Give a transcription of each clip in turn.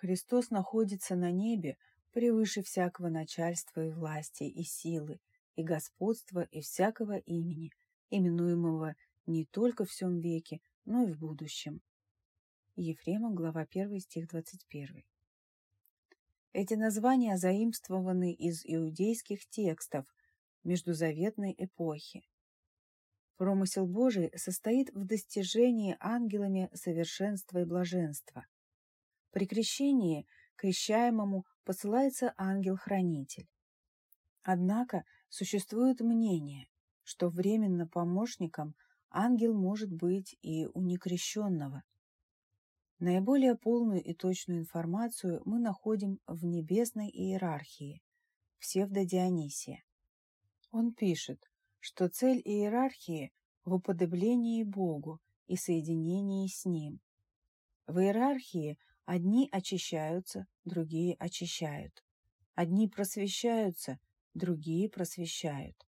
Христос находится на небе превыше всякого начальства и власти, и силы, и господства, и всякого имени, именуемого не только в всем веке, но и в будущем. Ефрема, глава 1, стих 21. Эти названия заимствованы из иудейских текстов междузаветной эпохи. Промысел Божий состоит в достижении ангелами совершенства и блаженства. При крещении крещаемому посылается ангел-хранитель. Однако существует мнение, что временно помощником ангел может быть и у некрещенного. Наиболее полную и точную информацию мы находим в небесной иерархии, в Севдо-Дионисия. Он пишет, что цель иерархии в уподоблении Богу и соединении с Ним. В иерархии одни очищаются, другие очищают. Одни просвещаются, другие просвещают.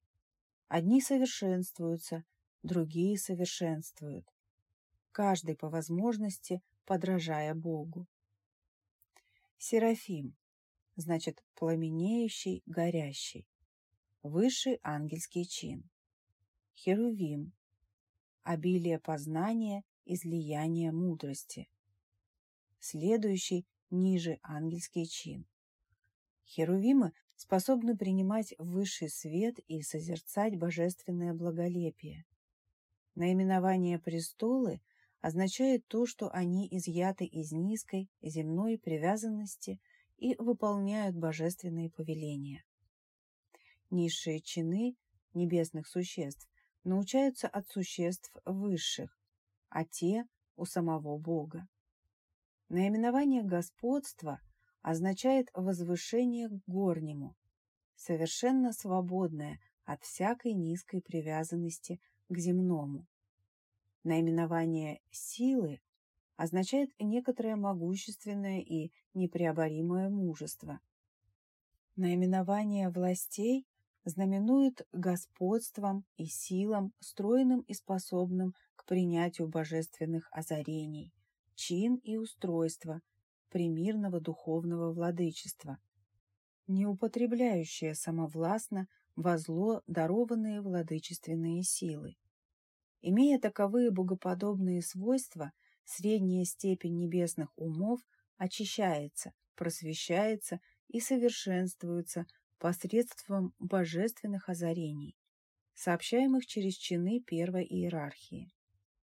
Одни совершенствуются, другие совершенствуют. Каждый по возможности подражая Богу. Серафим, значит пламенеющий, горящий. Высший ангельский чин. Херувим, обилие познания, излияние мудрости. Следующий ниже ангельский чин. Херувимы способны принимать высший свет и созерцать божественное благолепие. Наименование престолы означает то, что они изъяты из низкой земной привязанности и выполняют божественные повеления. Низшие чины небесных существ научаются от существ высших, а те – у самого Бога. Наименование господства означает возвышение к горнему, совершенно свободное от всякой низкой привязанности к земному. Наименование «силы» означает некоторое могущественное и непреоборимое мужество. Наименование властей знаменует господством и силом, стройным и способным к принятию божественных озарений, чин и устройство примирного духовного владычества, не употребляющее самовластно во зло дарованные владычественные силы. Имея таковые богоподобные свойства, средняя степень небесных умов очищается, просвещается и совершенствуется посредством божественных озарений, сообщаемых через чины первой иерархии,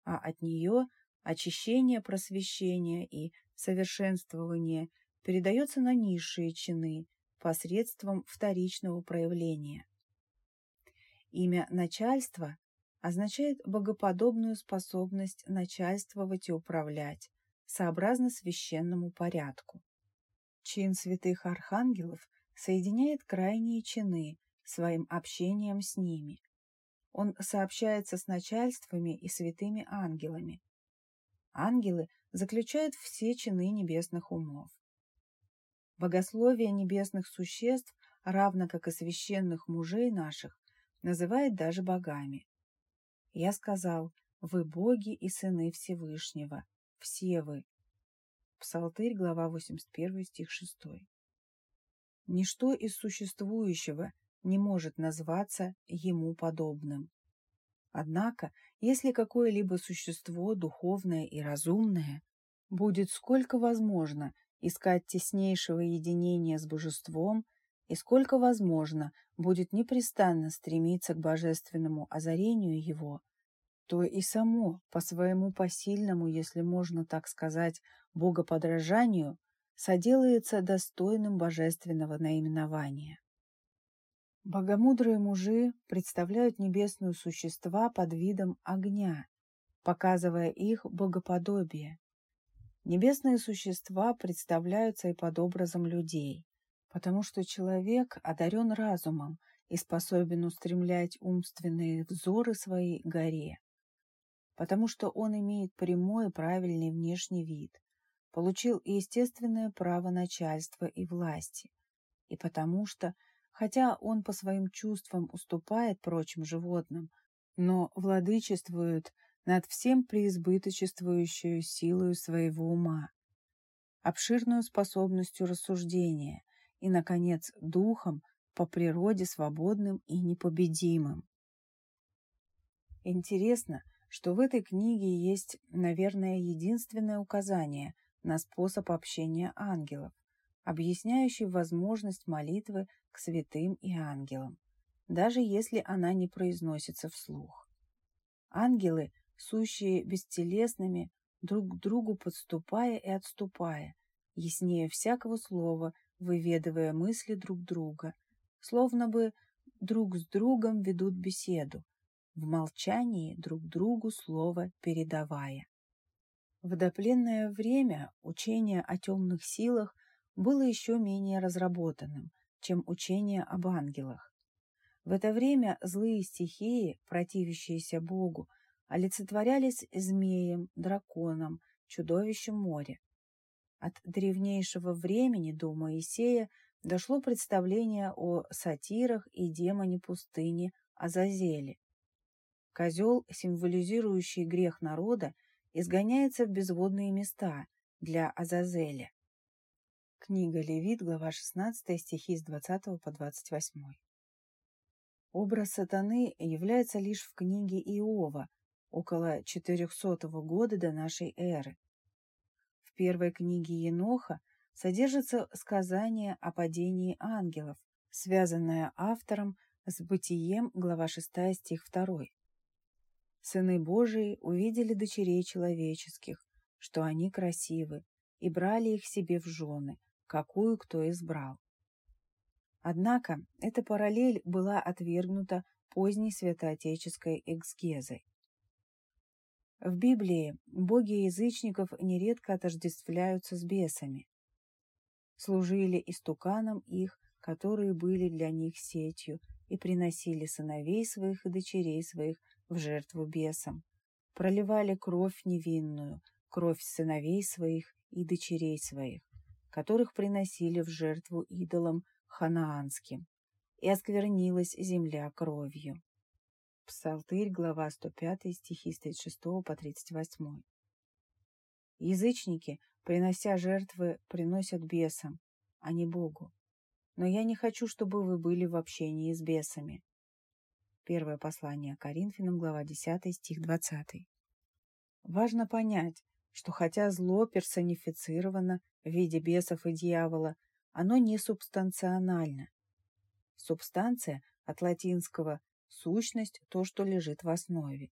а от нее очищение, просвещение и совершенствование передается на низшие чины посредством вторичного проявления. Имя начальства означает богоподобную способность начальствовать и управлять, сообразно священному порядку. Чин святых архангелов соединяет крайние чины своим общением с ними. Он сообщается с начальствами и святыми ангелами. Ангелы заключают все чины небесных умов. Богословие небесных существ, равно как и священных мужей наших, называет даже богами. Я сказал, вы боги и сыны Всевышнего, все вы. Псалтырь, глава 81, стих 6. Ничто из существующего не может назваться ему подобным. Однако, если какое-либо существо, духовное и разумное, будет сколько возможно искать теснейшего единения с божеством и сколько возможно будет непрестанно стремиться к божественному озарению его, то и само по своему посильному, если можно так сказать, богоподражанию соделается достойным божественного наименования. Богомудрые мужи представляют небесные существа под видом огня, показывая их богоподобие. Небесные существа представляются и под образом людей, потому что человек одарен разумом и способен устремлять умственные взоры свои горе, потому что он имеет прямой и правильный внешний вид, получил естественное право начальства и власти, и потому что, хотя он по своим чувствам уступает прочим животным, но владычествует над всем преизбыточествующую силою своего ума, обширную способностью рассуждения и, наконец, духом, по природе свободным и непобедимым. Интересно, что в этой книге есть, наверное, единственное указание на способ общения ангелов, объясняющий возможность молитвы к святым и ангелам, даже если она не произносится вслух. Ангелы, сущие бестелесными, друг к другу подступая и отступая, яснее всякого слова, выведывая мысли друг друга, словно бы друг с другом ведут беседу, в молчании друг другу слово передавая. В допленное время учение о темных силах было еще менее разработанным, чем учение об ангелах. В это время злые стихии, противящиеся Богу, олицетворялись змеем, драконом, чудовищем моря. От древнейшего времени до Моисея дошло представление о сатирах и демоне пустыни Азазеле. Козел, символизирующий грех народа, изгоняется в безводные места для Азазеля. Книга Левит, глава 16, стихи с 20 по 28. Образ сатаны является лишь в книге Иова, около 400 года до нашей эры. В первой книге Еноха содержится сказание о падении ангелов, связанное автором с Бытием, глава 6, стих 2. Сыны Божии увидели дочерей человеческих, что они красивы, и брали их себе в жены, какую кто избрал. Однако эта параллель была отвергнута поздней святоотеческой эксгезой. В Библии боги язычников нередко отождествляются с бесами. Служили истуканам их, которые были для них сетью, и приносили сыновей своих и дочерей своих в жертву бесам. Проливали кровь невинную, кровь сыновей своих и дочерей своих, которых приносили в жертву идолам ханаанским, и осквернилась земля кровью. Псалтырь, глава 105, стихи с 36 по 38. Язычники, принося жертвы, приносят бесам, а не Богу. Но я не хочу, чтобы вы были в общении с бесами. Первое послание Коринфянам, глава 10, стих 20. Важно понять, что хотя зло персонифицировано в виде бесов и дьявола, оно не субстанционально. Субстанция от латинского Сущность – то, что лежит в основе.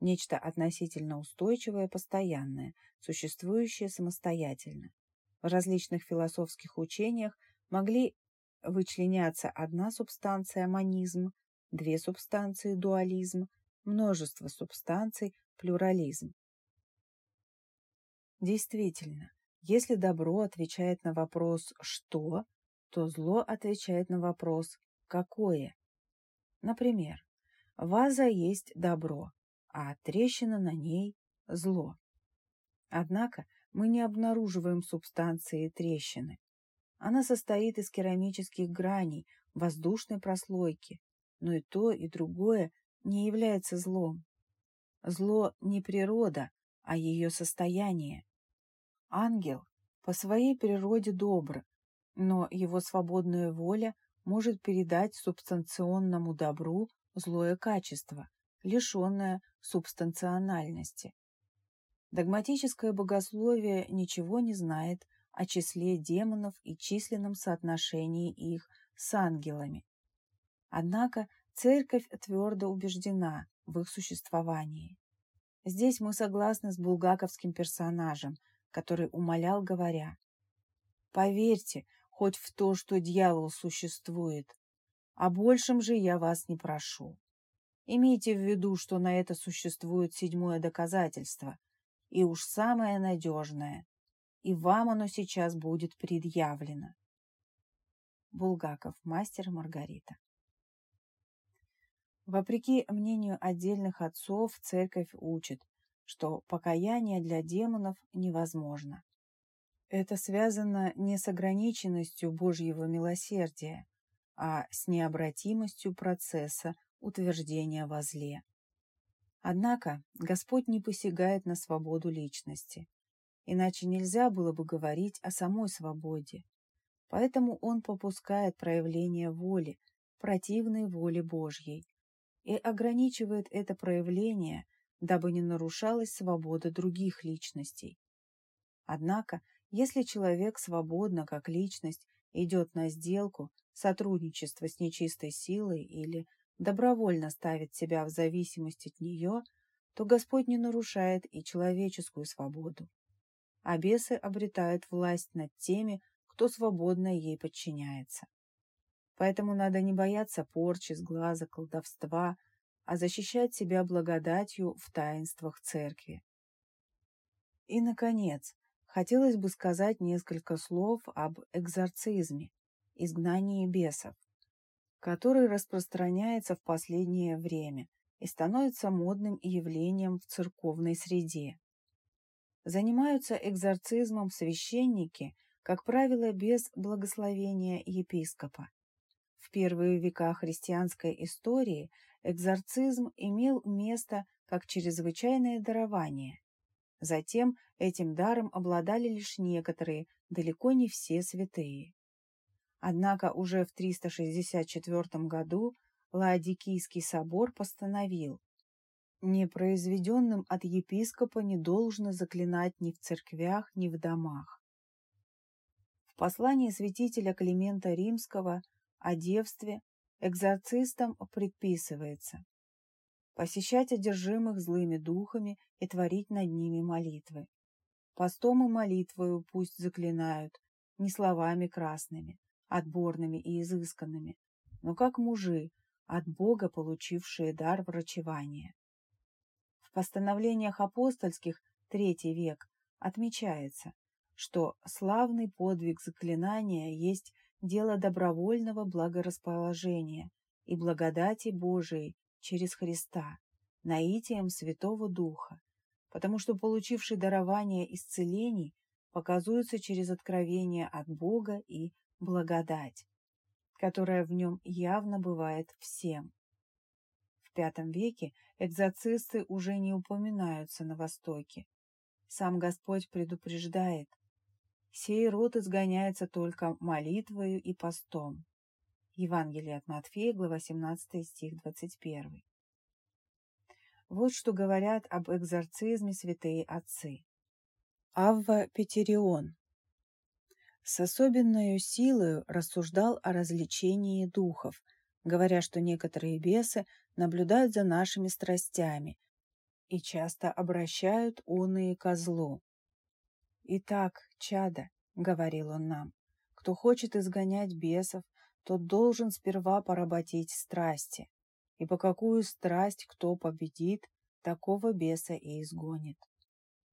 Нечто относительно устойчивое, постоянное, существующее самостоятельно. В различных философских учениях могли вычленяться одна субстанция – монизм, две субстанции – дуализм, множество субстанций – плюрализм. Действительно, если добро отвечает на вопрос «что?», то зло отвечает на вопрос «какое?». Например, ваза есть добро, а трещина на ней – зло. Однако мы не обнаруживаем субстанции трещины. Она состоит из керамических граней, воздушной прослойки, но и то, и другое не является злом. Зло не природа, а ее состояние. Ангел по своей природе добр, но его свободная воля может передать субстанционному добру злое качество, лишенное субстанциональности. Догматическое богословие ничего не знает о числе демонов и численном соотношении их с ангелами. Однако церковь твердо убеждена в их существовании. Здесь мы согласны с булгаковским персонажем, который умолял, говоря, «Поверьте, хоть в то, что дьявол существует. О большем же я вас не прошу. Имейте в виду, что на это существует седьмое доказательство, и уж самое надежное, и вам оно сейчас будет предъявлено. Булгаков, мастер Маргарита. Вопреки мнению отдельных отцов, церковь учит, что покаяние для демонов невозможно. Это связано не с ограниченностью Божьего милосердия, а с необратимостью процесса утверждения во зле. Однако Господь не посягает на свободу личности. иначе нельзя было бы говорить о самой свободе. Поэтому он попускает проявление воли, противной воле Божьей, и ограничивает это проявление, дабы не нарушалась свобода других личностей. Однако, если человек свободно, как личность, идет на сделку, сотрудничество с нечистой силой или добровольно ставит себя в зависимость от нее, то Господь не нарушает и человеческую свободу. А бесы обретают власть над теми, кто свободно ей подчиняется. Поэтому надо не бояться порчи, сглаза, колдовства, а защищать себя благодатью в таинствах церкви. И, наконец, хотелось бы сказать несколько слов об экзорцизме, изгнании бесов, который распространяется в последнее время и становится модным явлением в церковной среде. Занимаются экзорцизмом священники, как правило, без благословения епископа. В первые века христианской истории экзорцизм имел место как чрезвычайное дарование. Затем этим даром обладали лишь некоторые, далеко не все святые. Однако уже в 364 году Лаодикийский собор постановил, непроизведенным от епископа не должно заклинать ни в церквях, ни в домах. В послании святителя Климента Римского о девстве экзорцистам предписывается посещать одержимых злыми духами и творить над ними молитвы. Постом и молитвою пусть заклинают, не словами красными, отборными и изысканными, но как мужи, от Бога получившие дар врачевания. В постановлениях апостольских третий век отмечается, что славный подвиг заклинания есть дело добровольного благорасположения и благодати Божией через Христа, наитием Святого Духа, потому что получивший дарование исцелений показуется через откровение от Бога и благодать, которая в нем явно бывает всем. В V веке экзорцисты уже не упоминаются на Востоке. Сам Господь предупреждает, Сей род изгоняется только молитвою и постом. Евангелие от Матфея, глава 17, стих 21. Вот что говорят об экзорцизме святые отцы. Авва Петерион с особенной силой рассуждал о развлечении духов, говоря, что некоторые бесы наблюдают за нашими страстями и часто обращают оные ко злу. «Итак, чада», — говорил он нам, — «кто хочет изгонять бесов, тот должен сперва поработить страсти, и по какую страсть кто победит, такого беса и изгонит.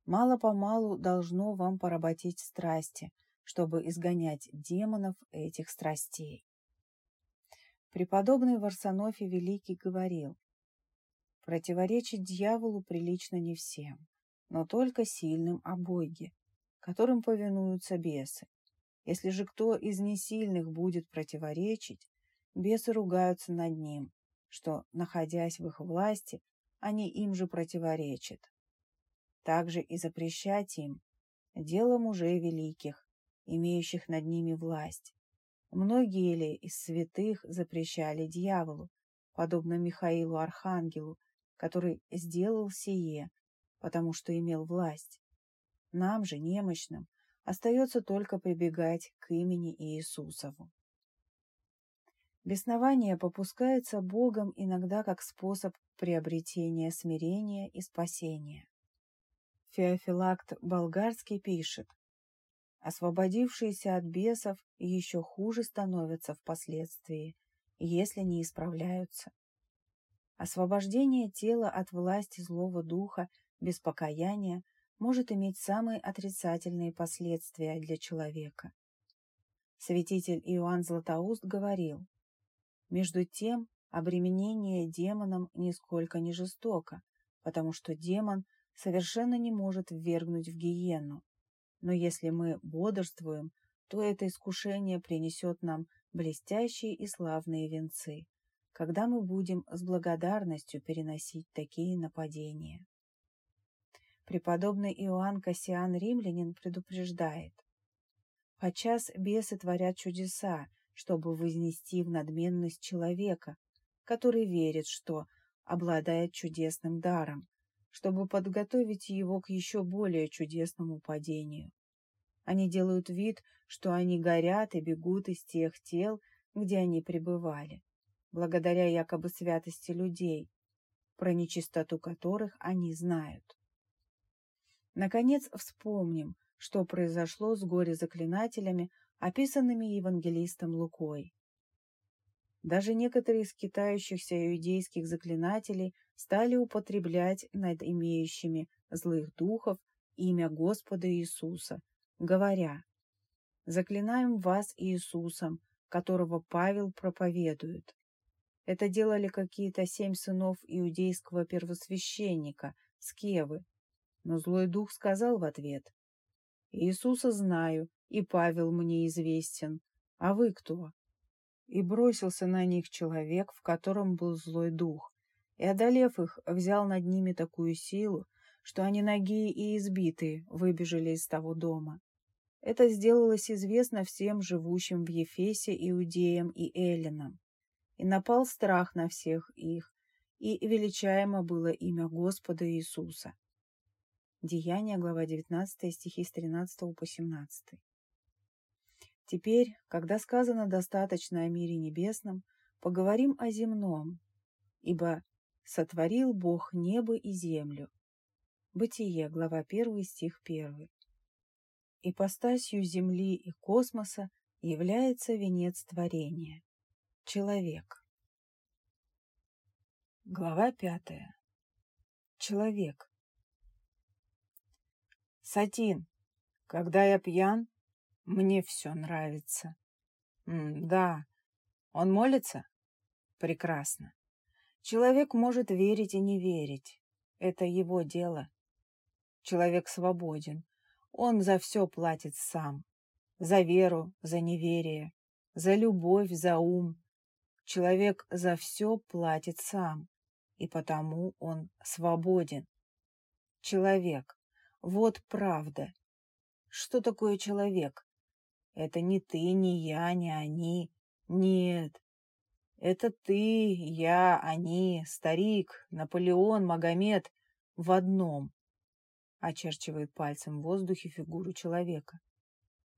Мало-помалу должно вам поработить страсти, чтобы изгонять демонов этих страстей». Преподобный Варсонофий Великий говорил, «Противоречить дьяволу прилично не всем, но только сильным о Боге, которым повинуются бесы. Если же кто из несильных будет противоречить, бесы ругаются над ним, что, находясь в их власти, они им же противоречат. Также и запрещать им – дело мужей великих, имеющих над ними власть. Многие ли из святых запрещали дьяволу, подобно Михаилу Архангелу, который сделал сие, потому что имел власть. Нам же, немощным, остается только прибегать к имени Иисусову. Беснование попускается Богом иногда как способ приобретения смирения и спасения. Феофилакт Болгарский пишет, освободившиеся от бесов еще хуже становятся впоследствии, если не исправляются. Освобождение тела от власти злого духа без покаяния может иметь самые отрицательные последствия для человека. Святитель Иоанн Златоуст говорил, «Между тем, обременение демоном нисколько не жестоко, потому что демон совершенно не может ввергнуть в гиену. Но если мы бодрствуем, то это искушение принесет нам блестящие и славные венцы, когда мы будем с благодарностью переносить такие нападения. Преподобный Иоанн Кассиан Римлянин предупреждает. Подчас бесы творят чудеса, чтобы вознести в надменность человека, который верит, что обладает чудесным даром, чтобы подготовить его к еще более чудесному падению. Они делают вид, что они горят и бегут из тех тел, где они пребывали, благодаря якобы святости людей, про нечистоту которых они знают. Наконец вспомним, что произошло с горе-заклинателями, описанными евангелистом Лукой. Даже некоторые из китающихся иудейских заклинателей стали употреблять над имеющими злых духов имя Господа Иисуса, говоря «Заклинаем вас Иисусом, которого Павел проповедует». Это делали какие-то семь сынов иудейского первосвященника, Скевы, но злой дух сказал в ответ, «Иисуса знаю, и Павел мне известен. А вы кто?» И бросился на них человек, в котором был злой дух, и, одолев их, взял над ними такую силу, что они ноги и избитые выбежали из того дома. Это сделалось известно всем живущим в Ефесе, иудеям и эллинам. И напал страх на всех их, и величаемо было имя Господа Иисуса. Деяния, глава 19, стихи с 13 по 17. Теперь, когда сказано достаточно о мире небесном, поговорим о земном, ибо сотворил Бог небо и землю. Бытие, глава 1, стих 1. Ипостасью земли и космоса является венец творения – человек. Глава 5. Человек. Сатин, когда я пьян, мне все нравится. М да. Он молится? Прекрасно. Человек может верить и не верить. Это его дело. Человек свободен. Он за все платит сам. За веру, за неверие, за любовь, за ум. Человек за все платит сам, и потому он свободен. Человек вот правда. Что такое человек? Это не ты, не я, не они. Нет. Это ты, я, они, старик, Наполеон, Магомед в одном. Очерчивает пальцем в воздухе фигуру человека.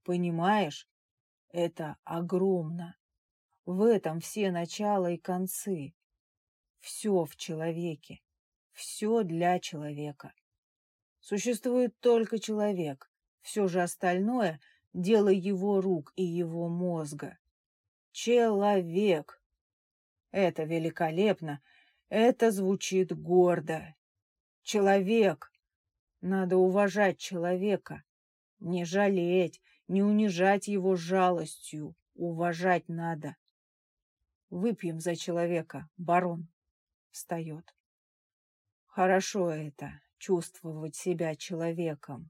Понимаешь? Это огромно. В этом все начала и концы. Все в человеке. Все для человека. Существует только человек. Все же остальное — дело его рук и его мозга. Человек. Это великолепно. Это звучит гордо. Человек. Надо уважать человека. Не жалеть, не унижать его жалостью. Уважать надо. Выпьем за человека, барон. Встает. Хорошо это, чувствовать себя человеком.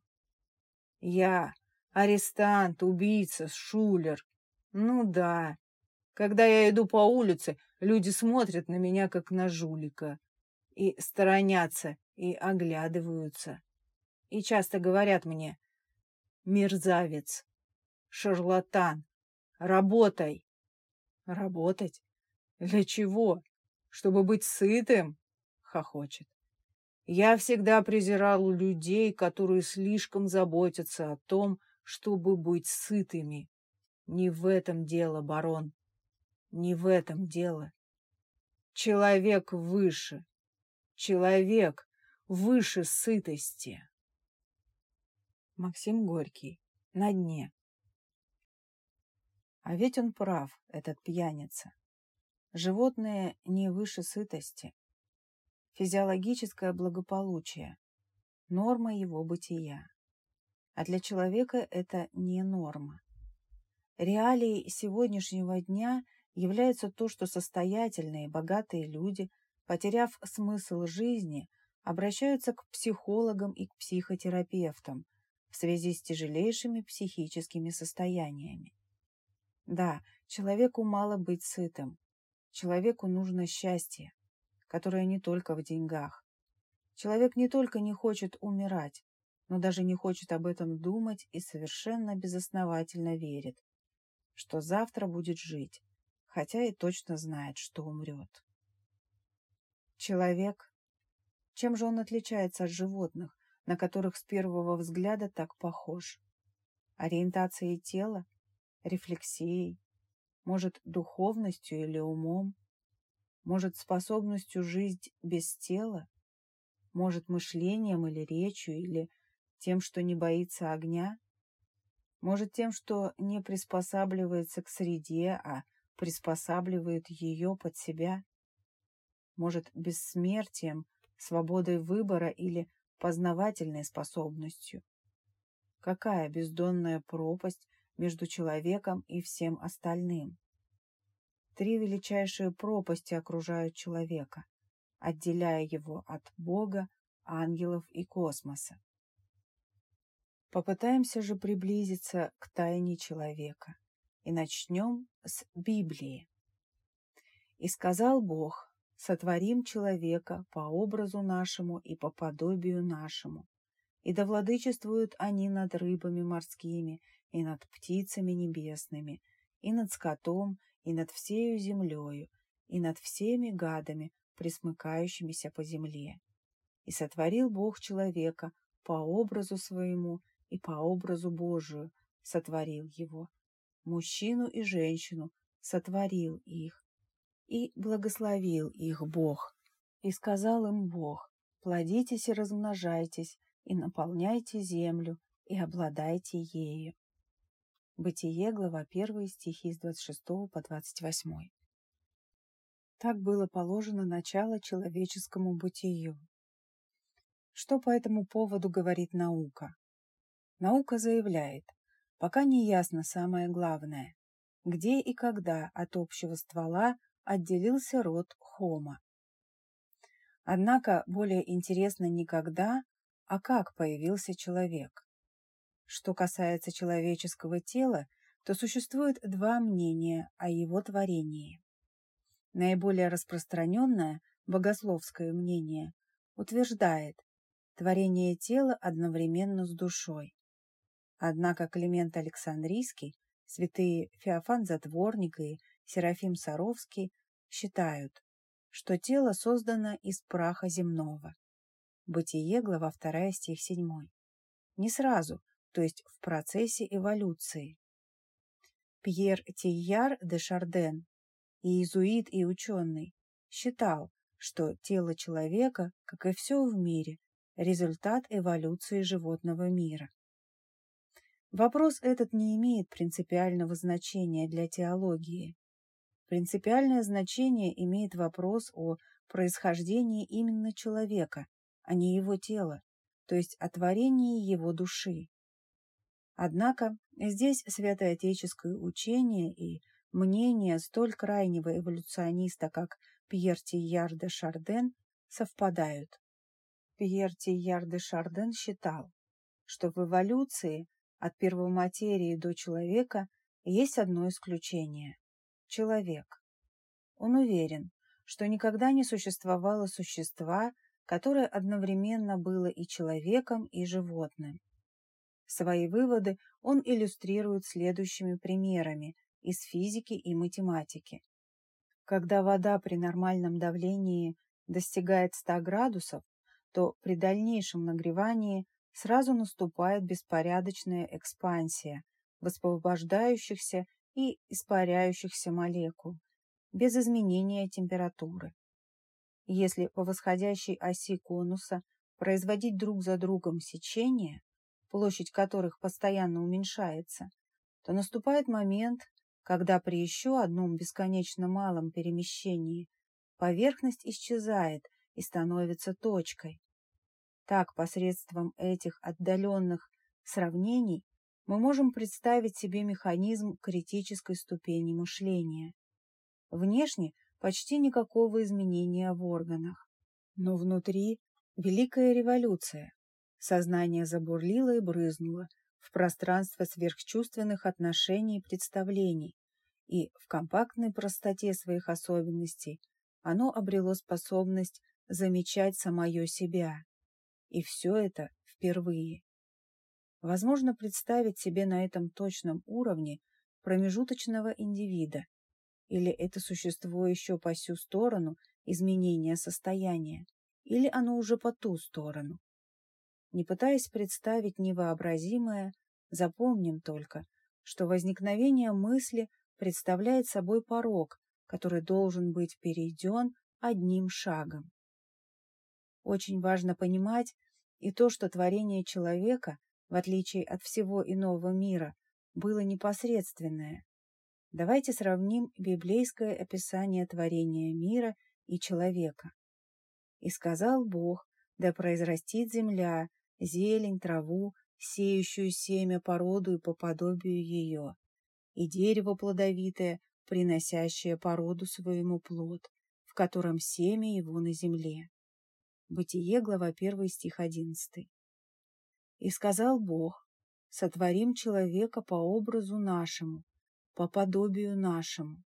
Я арестант, убийца, шулер. Ну да. Когда я иду по улице, люди смотрят на меня, как на жулика. И сторонятся, и оглядываются. И часто говорят мне, мерзавец, шарлатан, работай. Работать? Для чего? Чтобы быть сытым? Хохочет. Я всегда презирал людей, которые слишком заботятся о том, чтобы быть сытыми. Не в этом дело, барон. Не в этом дело. Человек выше. Человек выше сытости. Максим Горький. На дне. А ведь он прав, этот пьяница. Животные не выше сытости физиологическое благополучие, норма его бытия. А для человека это не норма. Реалией сегодняшнего дня является то, что состоятельные, богатые люди, потеряв смысл жизни, обращаются к психологам и к психотерапевтам в связи с тяжелейшими психическими состояниями. Да, человеку мало быть сытым. Человеку нужно счастье, которая не только в деньгах. Человек не только не хочет умирать, но даже не хочет об этом думать и совершенно безосновательно верит, что завтра будет жить, хотя и точно знает, что умрет. Человек. Чем же он отличается от животных, на которых с первого взгляда так похож? Ориентацией тела? Рефлексией? Может, духовностью или умом? Может, способностью жить без тела? Может, мышлением или речью, или тем, что не боится огня? Может, тем, что не приспосабливается к среде, а приспосабливает ее под себя? Может, бессмертием, свободой выбора или познавательной способностью? Какая бездонная пропасть между человеком и всем остальным? Три величайшие пропасти окружают человека, отделяя его от Бога, ангелов и космоса. Попытаемся же приблизиться к тайне человека и начнем с Библии. «И сказал Бог, сотворим человека по образу нашему и по подобию нашему, и да владычествуют они над рыбами морскими, и над птицами небесными, и над скотом, и над всею землею, и над всеми гадами, присмыкающимися по земле. И сотворил Бог человека по образу своему и по образу Божию сотворил его. Мужчину и женщину сотворил их. И благословил их Бог. И сказал им Бог, плодитесь и размножайтесь, и наполняйте землю, и обладайте ею. Бытие, глава 1, стихи с 26 по 28. Так было положено начало человеческому бытию. Что по этому поводу говорит наука? Наука заявляет, пока не ясно самое главное, где и когда от общего ствола отделился род Хома. Однако более интересно не когда, а как появился человек. Что касается человеческого тела, то существует два мнения о его творении. Наиболее распространенное, богословское мнение, утверждает творение тела одновременно с душой. Однако Климент Александрийский, святые Феофан Затворник и Серафим Саровский считают, что тело создано из праха земного. Бытие, глава 2, стих 7. Не сразу, то есть в процессе эволюции. Пьер Тейяр де Шарден, иезуит и ученый, считал, что тело человека, как и все в мире, результат эволюции животного мира. Вопрос этот не имеет принципиального значения для теологии. Принципиальное значение имеет вопрос о происхождении именно человека, а не его тела, то есть о творении его души. Однако здесь святоотеческое учение и мнение столь крайнего эволюциониста, как Пьер Тияр де Шарден, совпадают. Пьер Тияр де Шарден считал, что в эволюции от первоматерии до человека есть одно исключение – человек. Он уверен, что никогда не существовало существа, которое одновременно было и человеком, и животным. Свои выводы он иллюстрирует следующими примерами из физики и математики. Когда вода при нормальном давлении достигает 100 градусов, то при дальнейшем нагревании сразу наступает беспорядочная экспансия высвобождающихся и испаряющихся молекул, без изменения температуры. Если по восходящей оси конуса производить друг за другом сечения, площадь которых постоянно уменьшается, то наступает момент, когда при еще одном бесконечно малом перемещении поверхность исчезает и становится точкой. Так, посредством этих отдаленных сравнений мы можем представить себе механизм критической ступени мышления. Внешне почти никакого изменения в органах, но внутри великая революция, Сознание забурлило и брызнуло в пространство сверхчувственных отношений и представлений, и в компактной простоте своих особенностей оно обрело способность замечать самое себя. И все это впервые. Возможно представить себе на этом точном уровне промежуточного индивида, или это существо еще по сю сторону изменения состояния, или оно уже по ту сторону. Не пытаясь представить невообразимое, запомним только, что возникновение мысли представляет собой порог, который должен быть перейден одним шагом. Очень важно понимать и то, что творение человека, в отличие от всего иного мира, было непосредственное. Давайте сравним библейское описание творения мира и человека. «И сказал Бог, да произрастит земля, зелень, траву, сеющую семя породу и по подобию ее, и дерево плодовитое, приносящее породу своему плод, в котором семя его на земле. Бытие, глава 1, стих 11. «И сказал Бог, сотворим человека по образу нашему, по подобию нашему».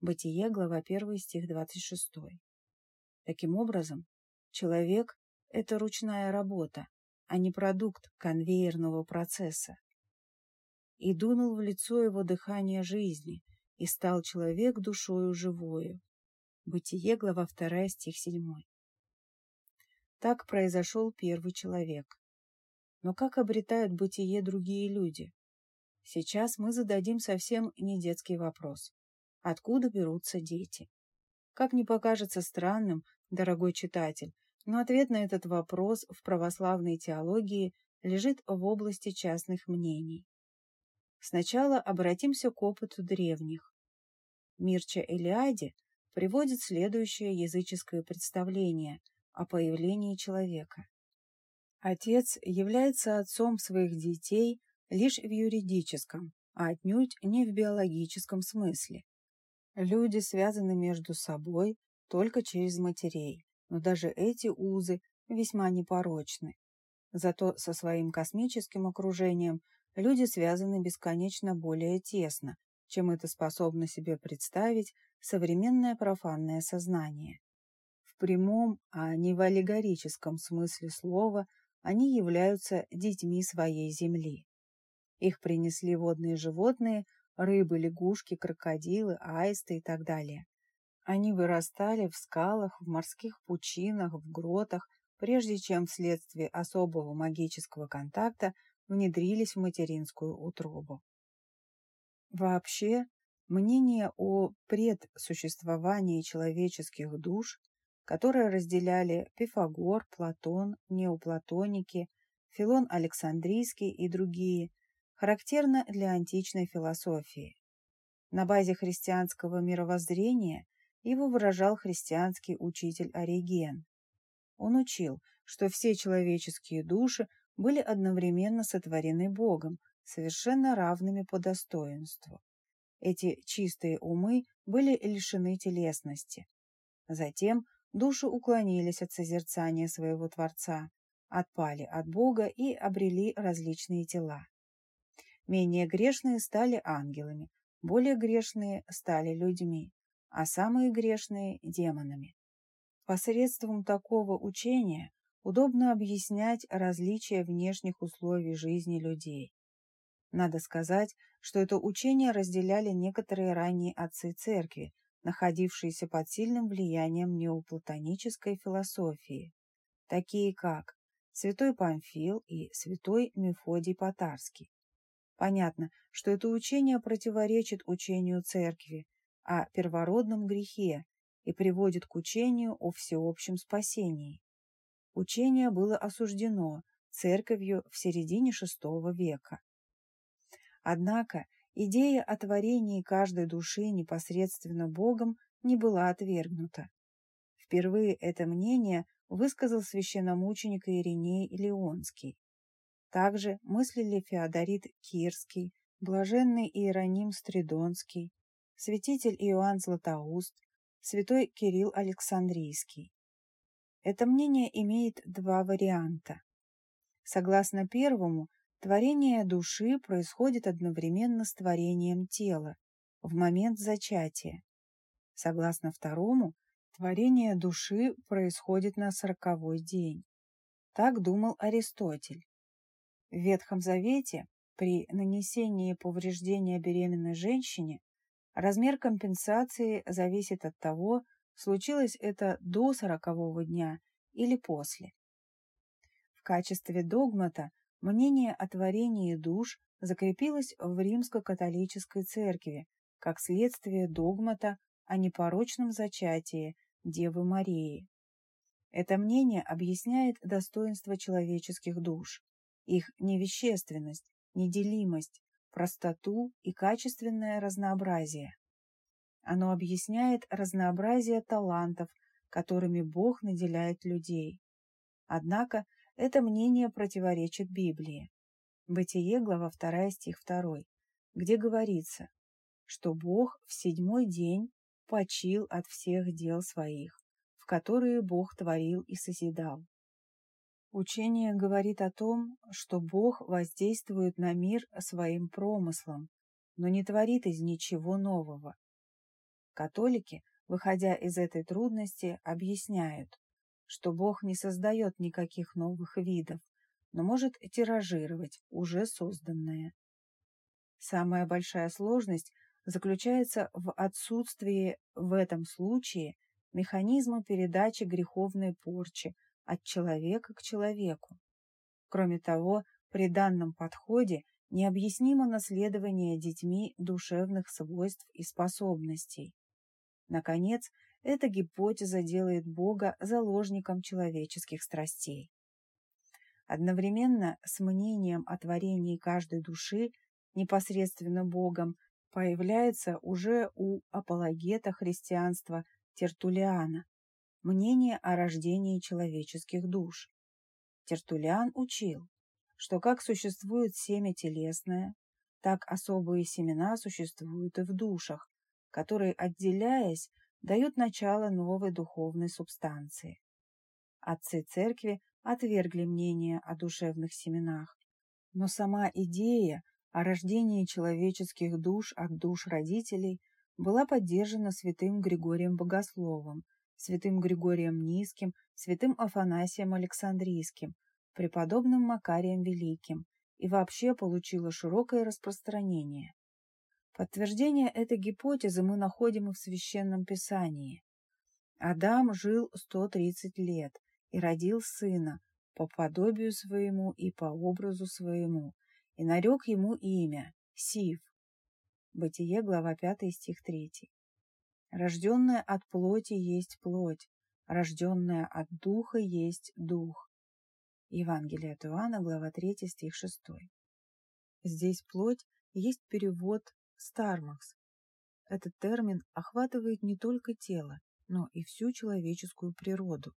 Бытие, глава 1, стих 26. Таким образом, человек – это ручная работа, а не продукт конвейерного процесса. И дунул в лицо его дыхание жизни, и стал человек душою живою. Бытие, глава 2, стих 7. Так произошел первый человек. Но как обретают бытие другие люди? Сейчас мы зададим совсем не детский вопрос. Откуда берутся дети? Как не покажется странным, дорогой читатель, но ответ на этот вопрос в православной теологии лежит в области частных мнений. Сначала обратимся к опыту древних. Мирча Элиаде приводит следующее языческое представление – о появлении человека. Отец является отцом своих детей лишь в юридическом, а отнюдь не в биологическом смысле. Люди связаны между собой только через матерей, но даже эти узы весьма непорочны. Зато со своим космическим окружением люди связаны бесконечно более тесно, чем это способно себе представить современное профанное сознание. В прямом, а не в аллегорическом смысле слова они являются детьми своей земли. Их принесли водные животные, рыбы, лягушки, крокодилы, аисты и так далее. Они вырастали в скалах, в морских пучинах, в гротах, прежде чем вследствие особого магического контакта внедрились в материнскую утробу. Вообще, мнение о предсуществовании человеческих душ которые разделяли Пифагор, Платон, неоплатоники, Филон Александрийский и другие, характерно для античной философии. На базе христианского мировоззрения его выражал христианский учитель Ориген. Он учил, что все человеческие души были одновременно сотворены Богом, совершенно равными по достоинству. Эти чистые умы были лишены телесности. Затем души уклонились от созерцания своего Творца, отпали от Бога и обрели различные тела. Менее грешные стали ангелами, более грешные стали людьми, а самые грешные – демонами. Посредством такого учения удобно объяснять различия внешних условий жизни людей. Надо сказать, что это учение разделяли некоторые ранние отцы церкви, находившиеся под сильным влиянием неоплатонической философии, такие как святой Памфил и святой Мефодий Потарский. Понятно, что это учение противоречит учению церкви о первородном грехе и приводит к учению о всеобщем спасении. Учение было осуждено церковью в середине VI века. Однако Идея о творении каждой души непосредственно Богом не была отвергнута. Впервые это мнение высказал священномученик Ириней Леонский. Также мыслили Феодорит Кирский, блаженный Иероним Стридонский, святитель Иоанн Златоуст, святой Кирилл Александрийский. Это мнение имеет два варианта. Согласно первому, Творение души происходит одновременно с творением тела в момент зачатия. Согласно второму, Творение души происходит на сороковой день. Так думал Аристотель. В Ветхом Завете при нанесении повреждения беременной женщине размер компенсации зависит от того, случилось это до сорокового дня или после. В качестве догмата мнение о творении душ закрепилось в римско-католической церкви как следствие догмата о непорочном зачатии Девы Марии. Это мнение объясняет достоинство человеческих душ, их невещественность, неделимость, простоту и качественное разнообразие. Оно объясняет разнообразие талантов, которыми Бог наделяет людей. Однако это мнение противоречит Библии. Бытие, глава 2, стих 2, где говорится, что Бог в седьмой день почил от всех дел своих, в которые Бог творил и созидал. Учение говорит о том, что Бог воздействует на мир своим промыслом, но не творит из ничего нового. Католики, выходя из этой трудности, объясняют, что Бог не создает никаких новых видов, но может тиражировать уже созданное. Самая большая сложность заключается в отсутствии в этом случае механизма передачи греховной порчи от человека к человеку. Кроме того, при данном подходе необъяснимо наследование детьми душевных свойств и способностей. Наконец, эта гипотеза делает Бога заложником человеческих страстей. Одновременно с мнением о творении каждой души непосредственно Богом появляется уже у апологета христианства Тертулиана мнение о рождении человеческих душ. Тертулиан учил, что как существует семя телесное, так особые семена существуют и в душах, которые, отделяясь, дают начало новой духовной субстанции. Отцы церкви отвергли мнение о душевных семенах, но сама идея о рождении человеческих душ от душ родителей была поддержана святым Григорием Богословом, святым Григорием Низким, святым Афанасием Александрийским, преподобным Макарием Великим и вообще получила широкое распространение. Подтверждение этой гипотезы мы находим и в Священном Писании. Адам жил 130 лет и родил сына по подобию своему и по образу своему, и нарек ему имя – Сив. Бытие, глава 5, стих 3. Рожденная от плоти есть плоть, рожденная от духа есть дух. Евангелие от Иоанна, глава 3, стих 6. Здесь плоть есть перевод «стармакс». Этот термин охватывает не только тело, но и всю человеческую природу.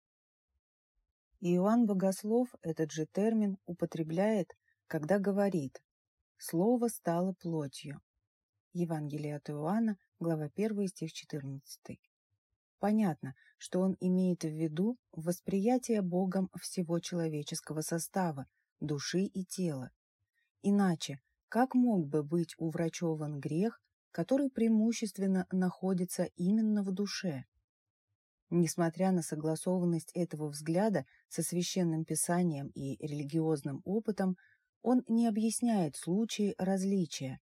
Иоанн Богослов этот же термин употребляет когда говорит «Слово стало плотью». Евангелие от Иоанна, глава 1, стих 14. Понятно, что он имеет в виду восприятие Богом всего человеческого состава, души и тела. Иначе, как мог бы быть уврачеван грех, который преимущественно находится именно в душе? Несмотря на согласованность этого взгляда со священным писанием и религиозным опытом, он не объясняет случаи различия,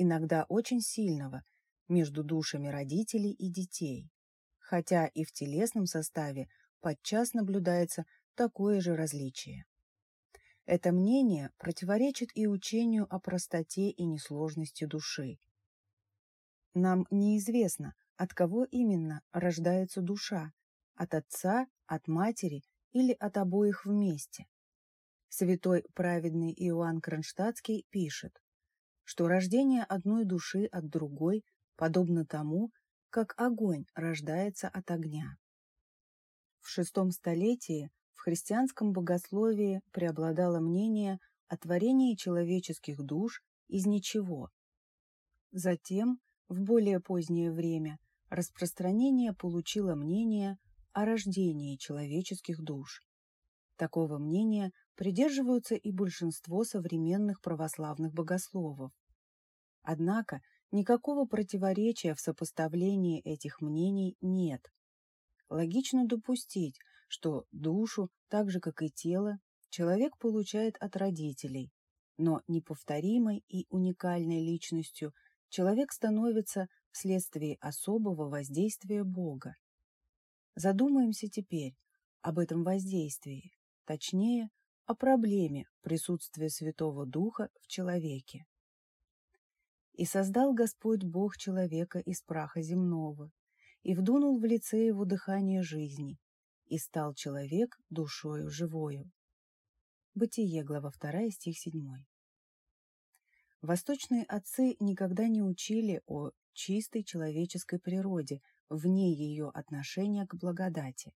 иногда очень сильного, между душами родителей и детей, хотя и в телесном составе подчас наблюдается такое же различие. Это мнение противоречит и учению о простоте и несложности души. Нам неизвестно, от кого именно рождается душа, от отца, от матери или от обоих вместе. Святой праведный Иоанн Кронштадтский пишет, что рождение одной души от другой подобно тому, как огонь рождается от огня. В шестом столетии в христианском богословии преобладало мнение о творении человеческих душ из ничего. Затем, в более позднее время, распространение получило мнение о рождении человеческих душ. Такого мнения придерживаются и большинство современных православных богословов. Однако никакого противоречия в сопоставлении этих мнений нет. логично допустить, что душу, так же как и тело, человек получает от родителей, но неповторимой и уникальной личностью человек становится вследствие особого воздействия Бога. Задумаемся теперь об этом воздействии, точнее, о проблеме присутствия Святого Духа в человеке. «И создал Господь Бог человека из праха земного, и вдунул в лице его дыхание жизни, и стал человек душою живою». Бытие, глава 2, стих 7. Восточные отцы никогда не учили о чистой человеческой природе вне ее отношения к благодати.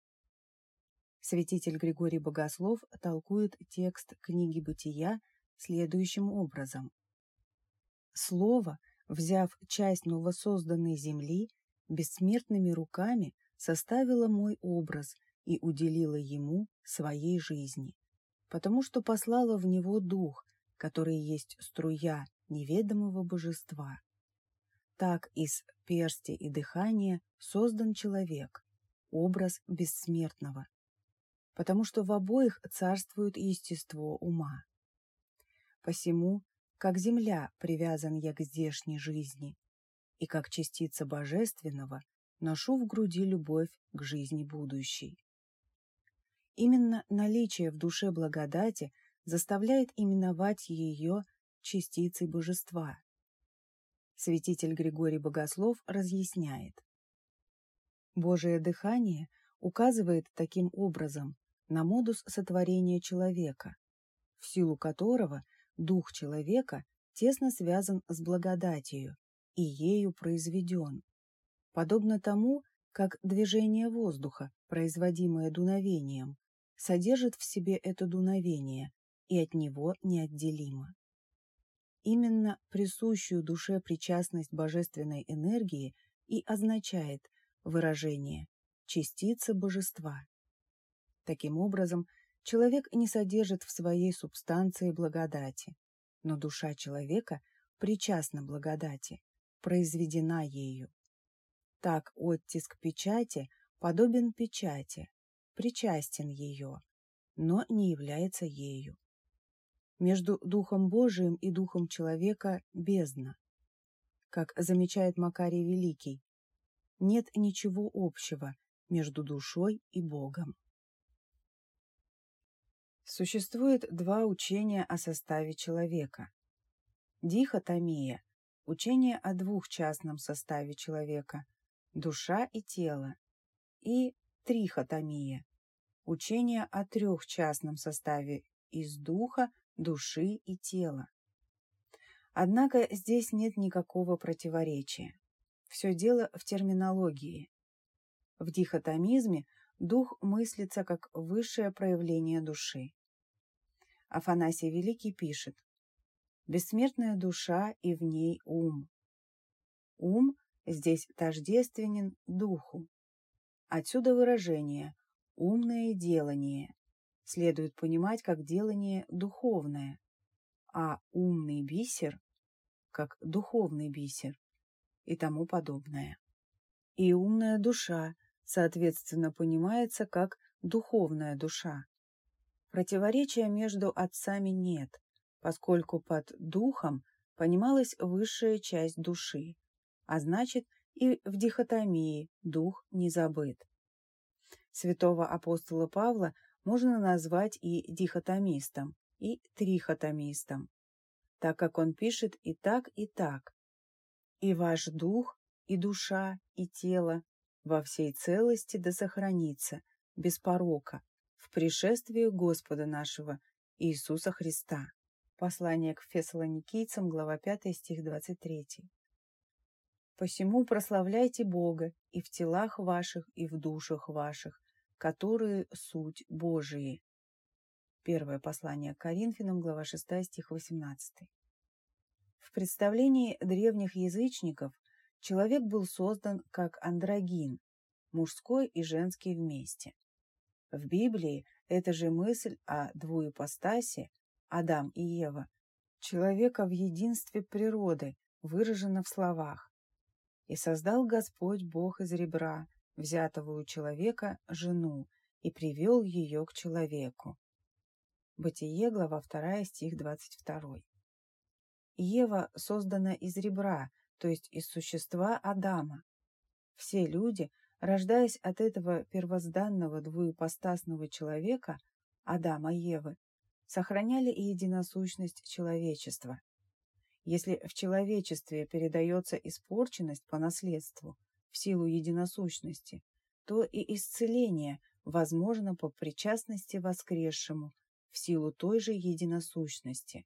Святитель Григорий Богослов толкует текст книги «Бытия» следующим образом. «Слово, взяв часть новосозданной земли, бессмертными руками составило мой образ и уделило ему своей жизни, потому что послала в него дух, который есть струя неведомого божества. Так из персти и дыхания создан человек, образ бессмертного, потому что в обоих царствует естество ума. Посему, как земля привязан я к здешней жизни, и как частица божественного ношу в груди любовь к жизни будущей. Именно наличие в душе благодати заставляет именовать ее частицей божества. Святитель Григорий Богослов разъясняет. Божие дыхание указывает таким образом на модус сотворения человека, в силу которого дух человека тесно связан с благодатью и ею произведен, подобно тому, как движение воздуха, производимое дуновением, содержит в себе это дуновение и от него неотделимо. Именно присущую душе причастность божественной энергии и означает выражение «частица божества». Таким образом, человек не содержит в своей субстанции благодати, но душа человека причастна благодати, произведена ею. Так оттиск печати подобен печати, причастен ее, но не является ею. Между Духом Божиим и Духом человека бездна. Как замечает Макарий Великий, нет ничего общего между душой и Богом. Существует два учения о составе человека. Дихотомия – учение о двухчастном составе человека – душа и тело. И трихотомия – учение о трехчастном составе из духа, души и тела. Однако здесь нет никакого противоречия. Все дело в терминологии. В дихотомизме дух мыслится как высшее проявление души. Афанасий Великий пишет «Бессмертная душа и в ней ум». Ум здесь тождественен духу. Отсюда выражение «умное делание» следует понимать как делание духовное, а умный бисер – как духовный бисер и тому подобное. И умная душа, соответственно, понимается как духовная душа. Противоречия между отцами нет, поскольку под духом понималась высшая часть души, а значит и в дихотомии дух не забыт. Святого апостола Павла можно назвать и дихотомистом, и трихотомистом, так как он пишет и так, и так. И ваш дух, и душа, и тело во всей целости да сохранится, без порока, в пришествии Господа нашего Иисуса Христа. Послание к фессалоникийцам, глава 5, стих 23. «Посему прославляйте Бога и в телах ваших, и в душах ваших, которые суть Божии. Первое послание к Коринфянам, глава 6, стих 18. В представлении древних язычников человек был создан как андрогин, мужской и женский вместе. В Библии эта же мысль о двуепостасе, Адам и Ева, человека в единстве природы, выражена в словах «И создал Господь Бог из ребра, взятого у человека, жену и привел ее к человеку. Бытие, глава 2, стих 22. Ева создана из ребра, то есть из существа Адама. Все люди, рождаясь от этого первозданного двуепостасного человека, Адама и Евы, сохраняли и единосущность человечества. Если в человечестве передается испорченность по наследству в силу единосущности, то и исцеление возможно по причастности воскресшему в силу той же единосущности.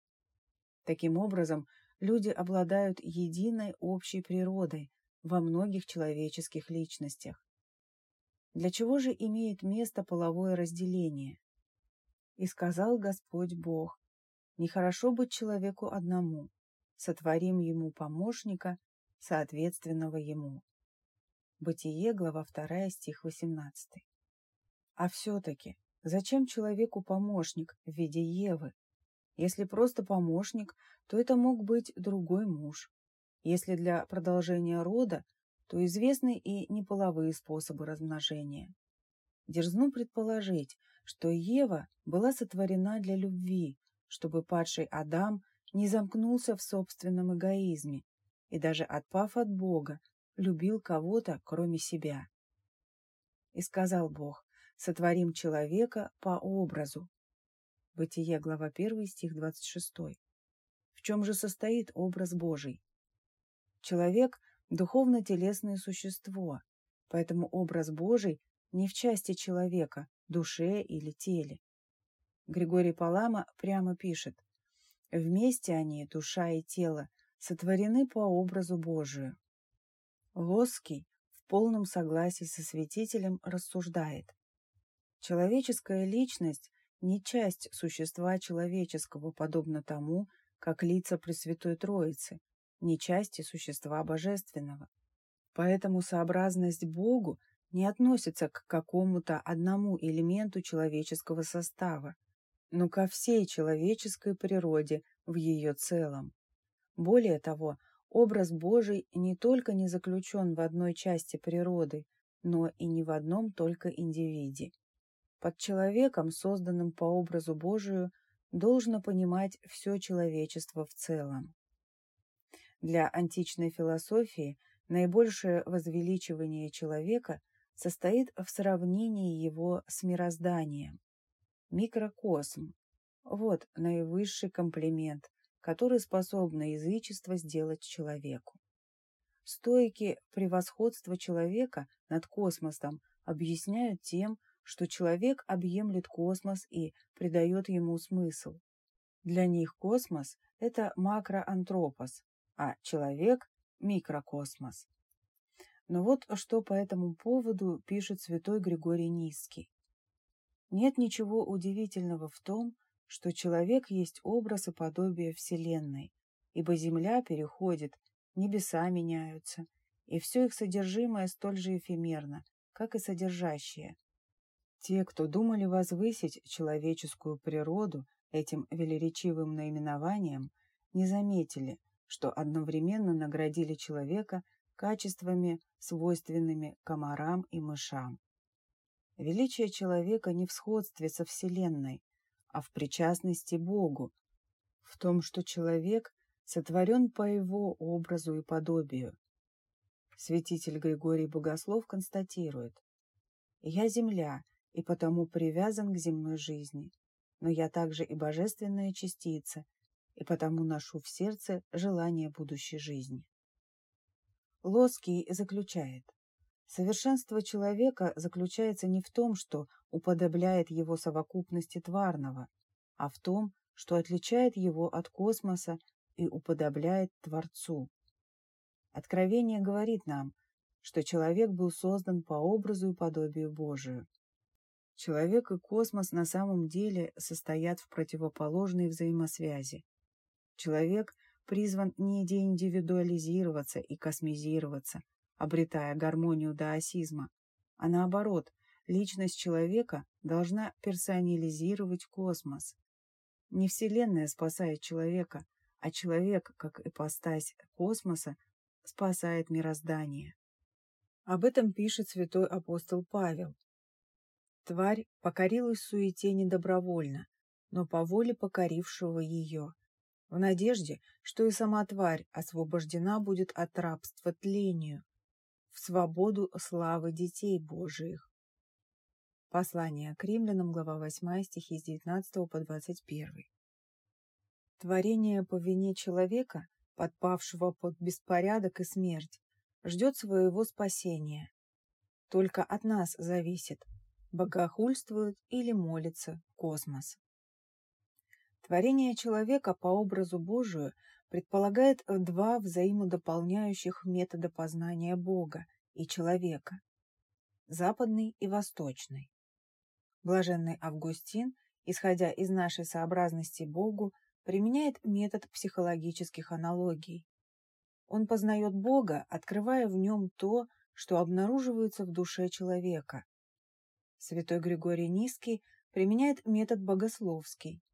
Таким образом, люди обладают единой общей природой во многих человеческих личностях. Для чего же имеет место половое разделение? И сказал Господь Бог, нехорошо быть человеку одному, сотворим ему помощника, соответственного ему. Бытие, глава 2, стих 18. А все-таки, зачем человеку помощник в виде Евы? Если просто помощник, то это мог быть другой муж. Если для продолжения рода, то известны и неполовые способы размножения. Дерзну предположить, что Ева была сотворена для любви, чтобы падший Адам не замкнулся в собственном эгоизме и даже отпав от Бога, любил кого-то, кроме себя. И сказал Бог, сотворим человека по образу. Бытие, глава 1, стих 26. В чем же состоит образ Божий? Человек – духовно-телесное существо, поэтому образ Божий не в части человека, душе или теле. Григорий Палама прямо пишет «Вместе они, душа и тело, сотворены по образу Божию». Лоский в полном согласии со святителем рассуждает Человеческая личность не часть существа человеческого, подобно тому, как лица Пресвятой Троицы, не части существа божественного. Поэтому сообразность Богу не относится к какому-то одному элементу человеческого состава, но ко всей человеческой природе в ее целом. Более того, образ Божий не только не заключен в одной части природы, но и не в одном только индивиде. Под человеком, созданным по образу Божию, должно понимать все человечество в целом. Для античной философии наибольшее возвеличивание человека состоит в сравнении его с мирозданием. Микрокосм – вот наивысший комплимент, который способно язычество сделать человеку. Стойки превосходства человека над космосом объясняют тем, что человек объемлет космос и придает ему смысл. Для них космос – это макроантропос, а человек – микрокосмос. Но вот что по этому поводу пишет святой Григорий Низкий. Нет ничего удивительного в том, что человек есть образ и подобие Вселенной, ибо Земля переходит, небеса меняются, и все их содержимое столь же эфемерно, как и содержащее. Те, кто думали возвысить человеческую природу этим велеречивым наименованием, не заметили, что одновременно наградили человека качествами, свойственными комарам и мышам. Величие человека не в сходстве со Вселенной, а в причастности Богу, в том, что человек сотворен по его образу и подобию. Святитель Григорий Богослов констатирует «Я земля, и потому привязан к земной жизни. Но я также и божественная частица, и потому ношу в сердце желание будущей жизни. Лоский заключает, совершенство человека заключается не в том, что уподобляет его совокупности тварного, а в том, что отличает его от космоса и уподобляет Творцу. Откровение говорит нам, что человек был создан по образу и подобию Божию. Человек и космос на самом деле состоят в противоположной взаимосвязи. Человек призван не деиндивидуализироваться и космизироваться, обретая гармонию даосизма, а наоборот, личность человека должна персонализировать космос. Не Вселенная спасает человека, а человек, как ипостась космоса, спасает мироздание. Об этом пишет святой апостол Павел. Тварь покорилась суете недобровольно, но по воле покорившего ее, в надежде, что и сама тварь освобождена будет от рабства тлению, в свободу славы детей Божиих. Послание к римлянам, глава 8, стихи с 19 по 21. Творение по вине человека, подпавшего под беспорядок и смерть, ждет своего спасения. Только от нас зависит, богохульствует или молится космос. Творение человека по образу Божию предполагает два взаимодополняющих метода познания Бога и человека – западный и восточный. Блаженный Августин, исходя из нашей сообразности Богу, применяет метод психологических аналогий. Он познает Бога, открывая в нем то, что обнаруживается в душе человека. Святой Григорий Низкий применяет метод богословский.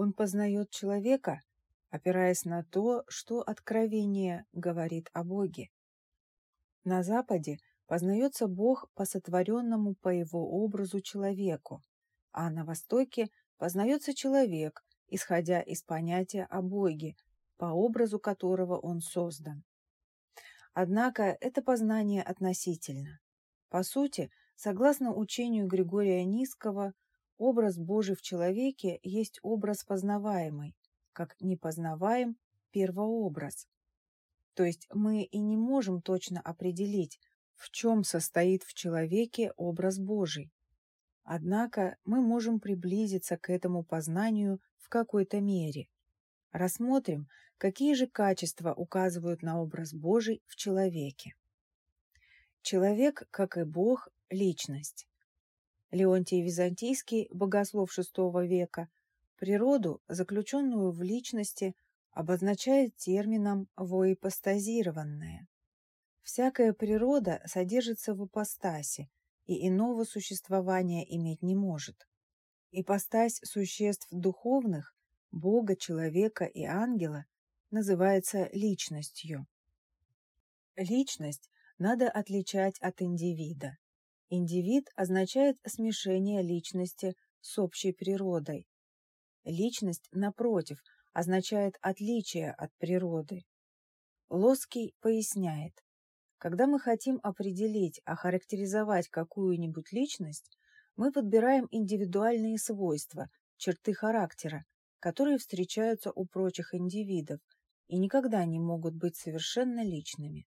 Он познает человека, опираясь на то, что откровение говорит о Боге. На Западе познается Бог по сотворенному по его образу человеку, а на Востоке познается человек, исходя из понятия о Боге, по образу которого он создан. Однако это познание относительно. По сути, согласно учению Григория Низкого, образ Божий в человеке есть образ познаваемый, как непознаваем первообраз. То есть мы и не можем точно определить, в чем состоит в человеке образ Божий. Однако мы можем приблизиться к этому познанию в какой-то мере. Рассмотрим, какие же качества указывают на образ Божий в человеке. Человек, как и Бог, – личность. Леонтий Византийский, богослов VI века, природу, заключенную в личности, обозначает термином «воипостазированное». Всякая природа содержится в ипостаси и иного существования иметь не может. Ипостась существ духовных, Бога, человека и ангела, называется личностью. Личность надо отличать от индивида. Индивид означает смешение личности с общей природой. Личность, напротив, означает отличие от природы. Лоский поясняет, когда мы хотим определить, охарактеризовать какую-нибудь личность, мы подбираем индивидуальные свойства, черты характера, которые встречаются у прочих индивидов и никогда не могут быть совершенно личными,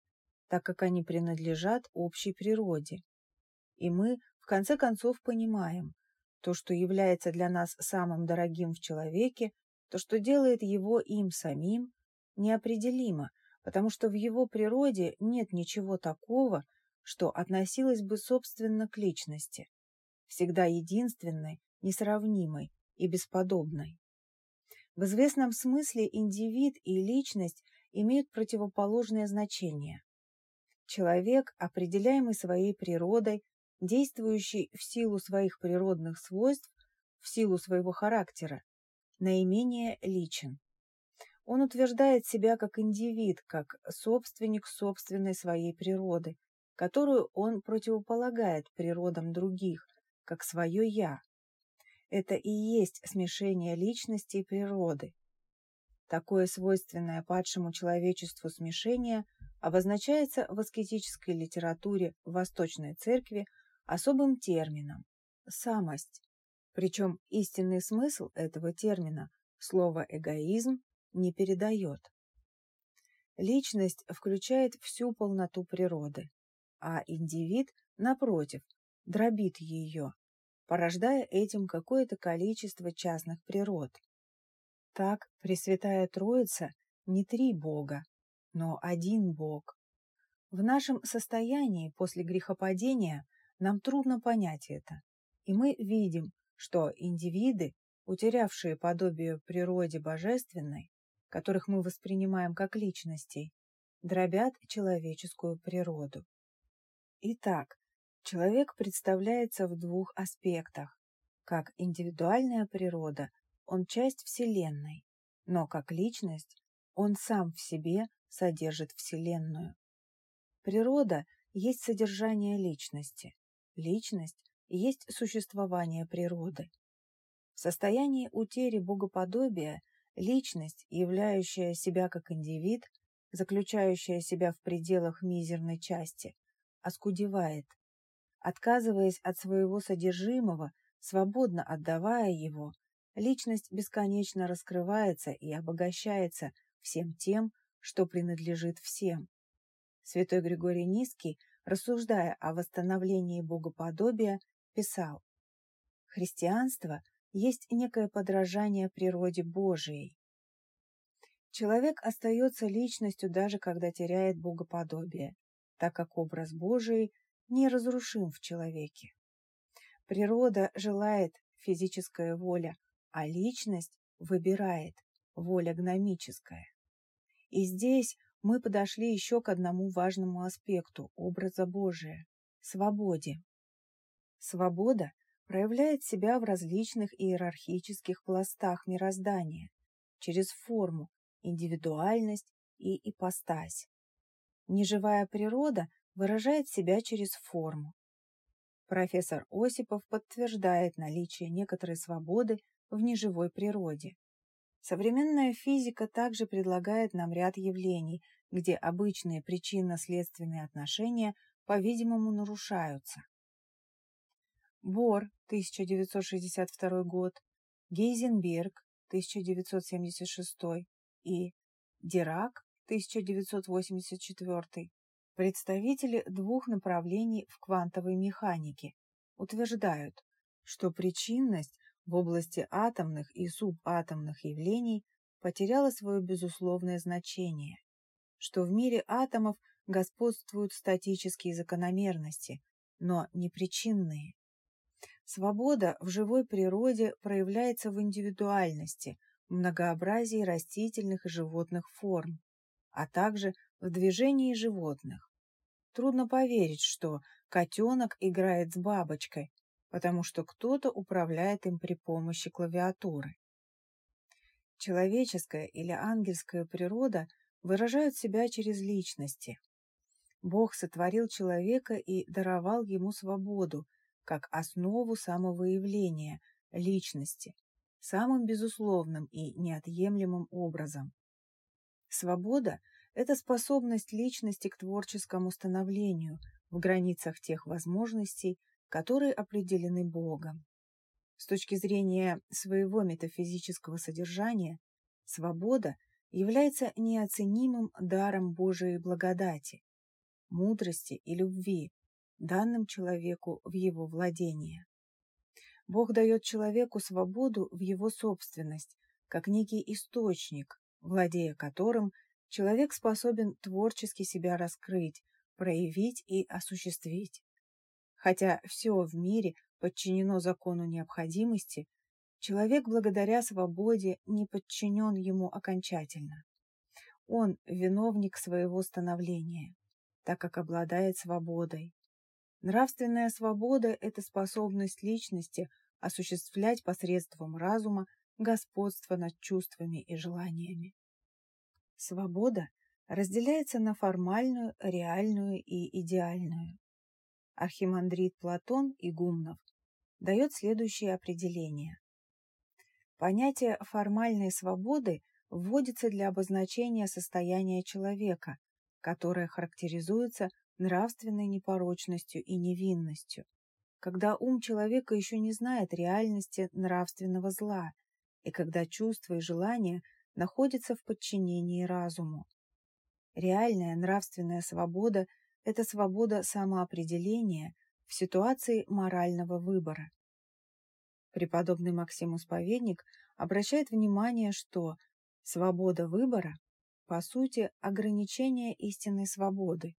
так как они принадлежат общей природе. И мы, в конце концов, понимаем, то, что является для нас самым дорогим в человеке, то, что делает его им самим, неопределимо, потому что в его природе нет ничего такого, что относилось бы собственно к личности, всегда единственной, несравнимой и бесподобной. В известном смысле индивид и личность имеют противоположное значение. Человек, определяемый своей природой, действующий в силу своих природных свойств, в силу своего характера, наименее личен. Он утверждает себя как индивид, как собственник собственной своей природы, которую он противополагает природам других, как свое «я». Это и есть смешение личности и природы. Такое свойственное падшему человечеству смешение обозначается в аскетической литературе Восточной Церкви особым термином – самость. Причем истинный смысл этого термина, слово «эгоизм», не передает. Личность включает всю полноту природы, а индивид, напротив, дробит ее, порождая этим какое-то количество частных природ. Так Пресвятая Троица не три Бога, но один Бог. В нашем состоянии после грехопадения нам трудно понять это, и мы видим, что индивиды, утерявшие подобие природе божественной, которых мы воспринимаем как личностей, дробят человеческую природу. Итак, человек представляется в двух аспектах. Как индивидуальная природа, он часть Вселенной, но как личность, он сам в себе содержит Вселенную. Природа есть содержание личности. Личность есть существование природы. В состоянии утери богоподобия личность, являющая себя как индивид, заключающая себя в пределах мизерной части, оскудевает. Отказываясь от своего содержимого, свободно отдавая его, личность бесконечно раскрывается и обогащается всем тем, что принадлежит всем. Святой Григорий Низкий, рассуждая о восстановлении богоподобия, писал «Христианство есть некое подражание природе Божией. Человек остается личностью даже когда теряет богоподобие, так как образ Божий неразрушим в человеке. Природа желает физическая воля, а личность выбирает воля гномическая. И здесь мы подошли еще к одному важному аспекту образа Божия – свободе. Свобода проявляет себя в различных иерархических пластах мироздания через форму, индивидуальность и ипостась. Неживая природа выражает себя через форму. Профессор Осипов подтверждает наличие некоторой свободы в неживой природе. Современная физика также предлагает нам ряд явлений, где обычные причинно-следственные отношения, по-видимому, нарушаются. Бор, 1962 год, Гейзенберг, 1976 и Дирак, 1984, представители двух направлений в квантовой механике, утверждают, что причинность в области атомных и субатомных явлений потеряла свое безусловное значение, что в мире атомов господствуют статические закономерности, но не причинные. Свобода в живой природе проявляется в индивидуальности, многообразии растительных и животных форм, а также в движении животных. Трудно поверить, что котенок играет с бабочкой, потому что кто-то управляет им при помощи клавиатуры. Человеческая или ангельская природа выражают себя через личности. Бог сотворил человека и даровал ему свободу, как основу самовыявления личности, самым безусловным и неотъемлемым образом. Свобода – это способность личности к творческому становлению в границах тех возможностей, которые определены Богом. С точки зрения своего метафизического содержания, свобода является неоценимым даром Божией благодати, мудрости и любви, данным человеку в его владение. Бог дает человеку свободу в его собственность, как некий источник, владея которым человек способен творчески себя раскрыть, проявить и осуществить. Хотя все в мире подчинено закону необходимости, человек благодаря свободе не подчинен ему окончательно. Он виновник своего становления, так как обладает свободой. Нравственная свобода – это способность личности осуществлять посредством разума господство над чувствами и желаниями. Свобода разделяется на формальную, реальную и идеальную. Архимандрит Платон Игумнов дает следующее определение. Понятие формальной свободы вводится для обозначения состояния человека, которое характеризуется нравственной непорочностью и невинностью, когда ум человека еще не знает реальности нравственного зла и когда чувства и желания находятся в подчинении разуму. Реальная нравственная свобода это свобода самоопределения в ситуации морального выбора. Преподобный Максим Исповедник обращает внимание, что свобода выбора по сути ограничение истинной свободы,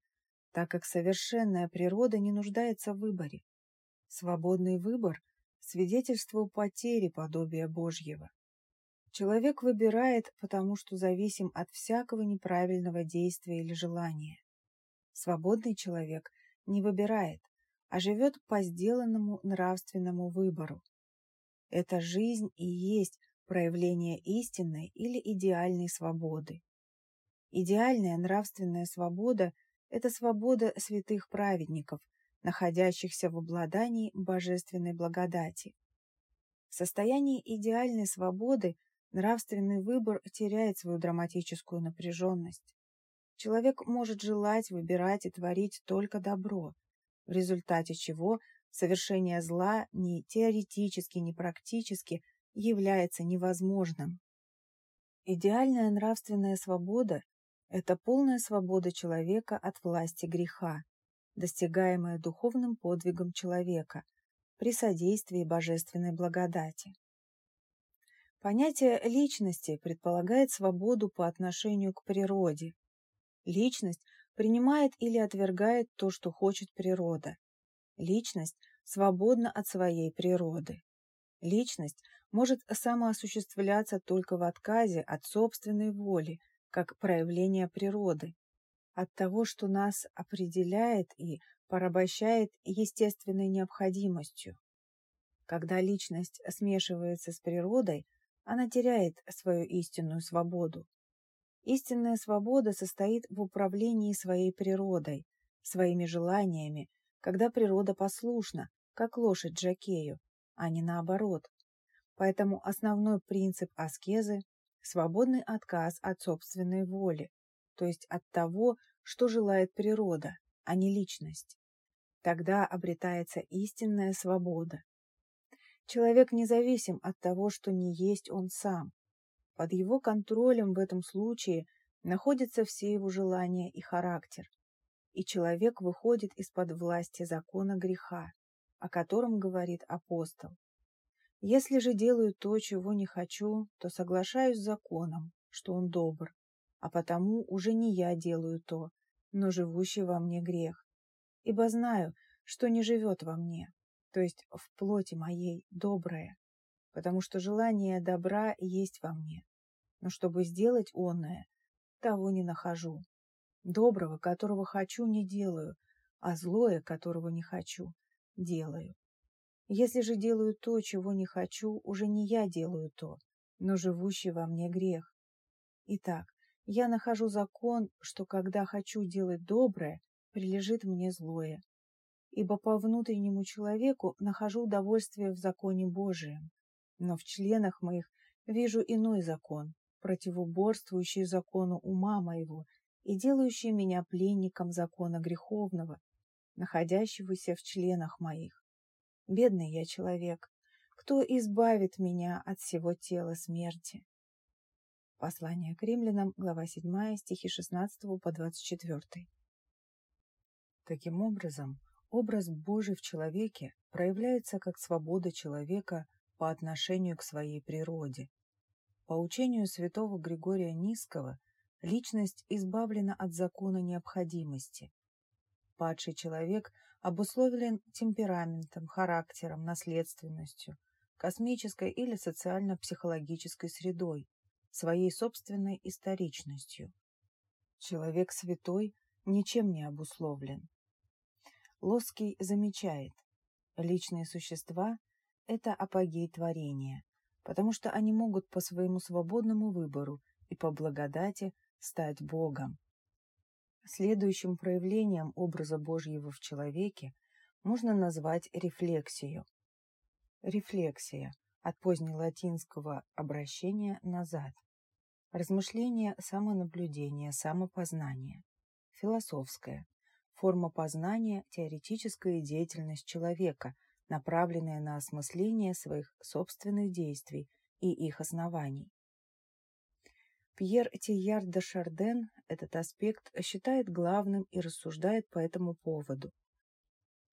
так как совершенная природа не нуждается в выборе. Свободный выбор – свидетельство потери подобия Божьего. Человек выбирает, потому что зависим от всякого неправильного действия или желания. Свободный человек не выбирает, а живет по сделанному нравственному выбору. Эта жизнь и есть проявление истинной или идеальной свободы. Идеальная нравственная свобода Это свобода святых праведников, находящихся в обладании божественной благодати. В состоянии идеальной свободы нравственный выбор теряет свою драматическую напряженность. Человек может желать, выбирать и творить только добро, в результате чего совершение зла ни теоретически, ни практически является невозможным. Идеальная нравственная свобода – это полная свобода человека от власти греха, достигаемая духовным подвигом человека при содействии божественной благодати. Понятие личности предполагает свободу по отношению к природе. Личность принимает или отвергает то, что хочет природа. Личность свободна от своей природы. Личность может самоосуществляться только в отказе от собственной воли, как проявление природы, от того, что нас определяет и порабощает естественной необходимостью. Когда личность смешивается с природой, она теряет свою истинную свободу. Истинная свобода состоит в управлении своей природой, своими желаниями, когда природа послушна, как лошадь Джакею, а не наоборот. Поэтому основной принцип аскезы – свободный отказ от собственной воли, то есть от того, что желает природа, а не личность. Тогда обретается истинная свобода. Человек независим от того, что не есть он сам. Под его контролем в этом случае находятся все его желания и характер. И человек выходит из-под власти закона греха, о котором говорит апостол. Если же делаю то, чего не хочу, то соглашаюсь с законом, что он добр, а потому уже не я делаю то, но живущий во мне грех. Ибо знаю, что не живет во мне, то есть в плоти моей доброе, потому что желание добра есть во мне, но чтобы сделать онное, того не нахожу. Доброго, которого хочу, не делаю, а злое, которого не хочу, делаю. Если же делаю то, чего не хочу, уже не я делаю то, но живущий во мне грех. Итак, я нахожу закон, что когда хочу делать доброе, прилежит мне злое. Ибо по внутреннему человеку нахожу удовольствие в законе Божием, но в членах моих вижу иной закон, противоборствующий закону ума моего и делающий меня пленником закона греховного, находящегося в членах моих. Бедный я человек. Кто избавит меня от всего тела смерти? Послание к римлянам, глава 7, стихи 16 по 24. Таким образом, образ Божий в человеке проявляется как свобода человека по отношению к своей природе. По учению святого Григория Низкого, личность избавлена от закона необходимости. Падший человек обусловлен темпераментом, характером, наследственностью, космической или социально-психологической средой, своей собственной историчностью. Человек святой ничем не обусловлен. Лоский замечает, личные существа – это апогей творения, потому что они могут по своему свободному выбору и по благодати стать Богом. Следующим проявлением образа Божьего в человеке можно назвать рефлексию. Рефлексия от позднелатинского обращения назад. Размышление, самонаблюдение, самопознание. Философское. Форма познания, теоретическая деятельность человека, направленная на осмысление своих собственных действий и их оснований. Пьер Тияр де Шарден этот аспект считает главным и рассуждает по этому поводу.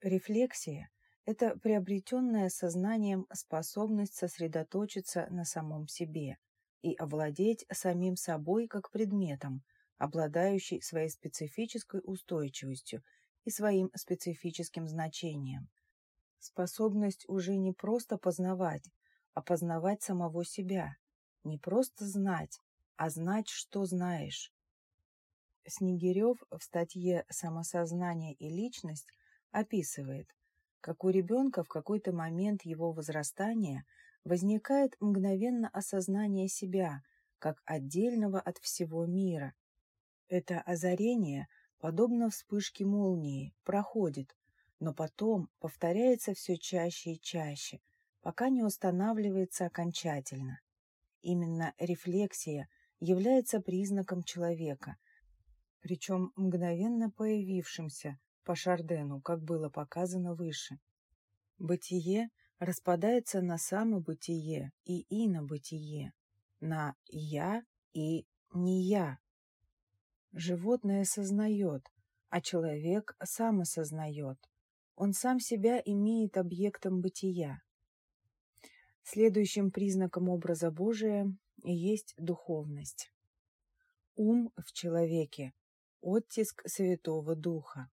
Рефлексия – это приобретенная сознанием способность сосредоточиться на самом себе и овладеть самим собой как предметом, обладающий своей специфической устойчивостью и своим специфическим значением. Способность уже не просто познавать, а познавать самого себя, не просто знать, а знать, что знаешь. Снегирев в статье «Самосознание и личность» описывает, как у ребенка в какой-то момент его возрастания возникает мгновенно осознание себя как отдельного от всего мира. Это озарение подобно вспышке молнии, проходит, но потом повторяется все чаще и чаще, пока не устанавливается окончательно. Именно рефлексия является признаком человека, причем мгновенно появившимся по Шардену, как было показано выше. Бытие распадается на самобытие и инобытие, на «я» и «не я». Животное сознает, а человек сам осознает. Он сам себя имеет объектом бытия. Следующим признаком образа Божия есть духовность. Ум в человеке – оттиск Святого Духа.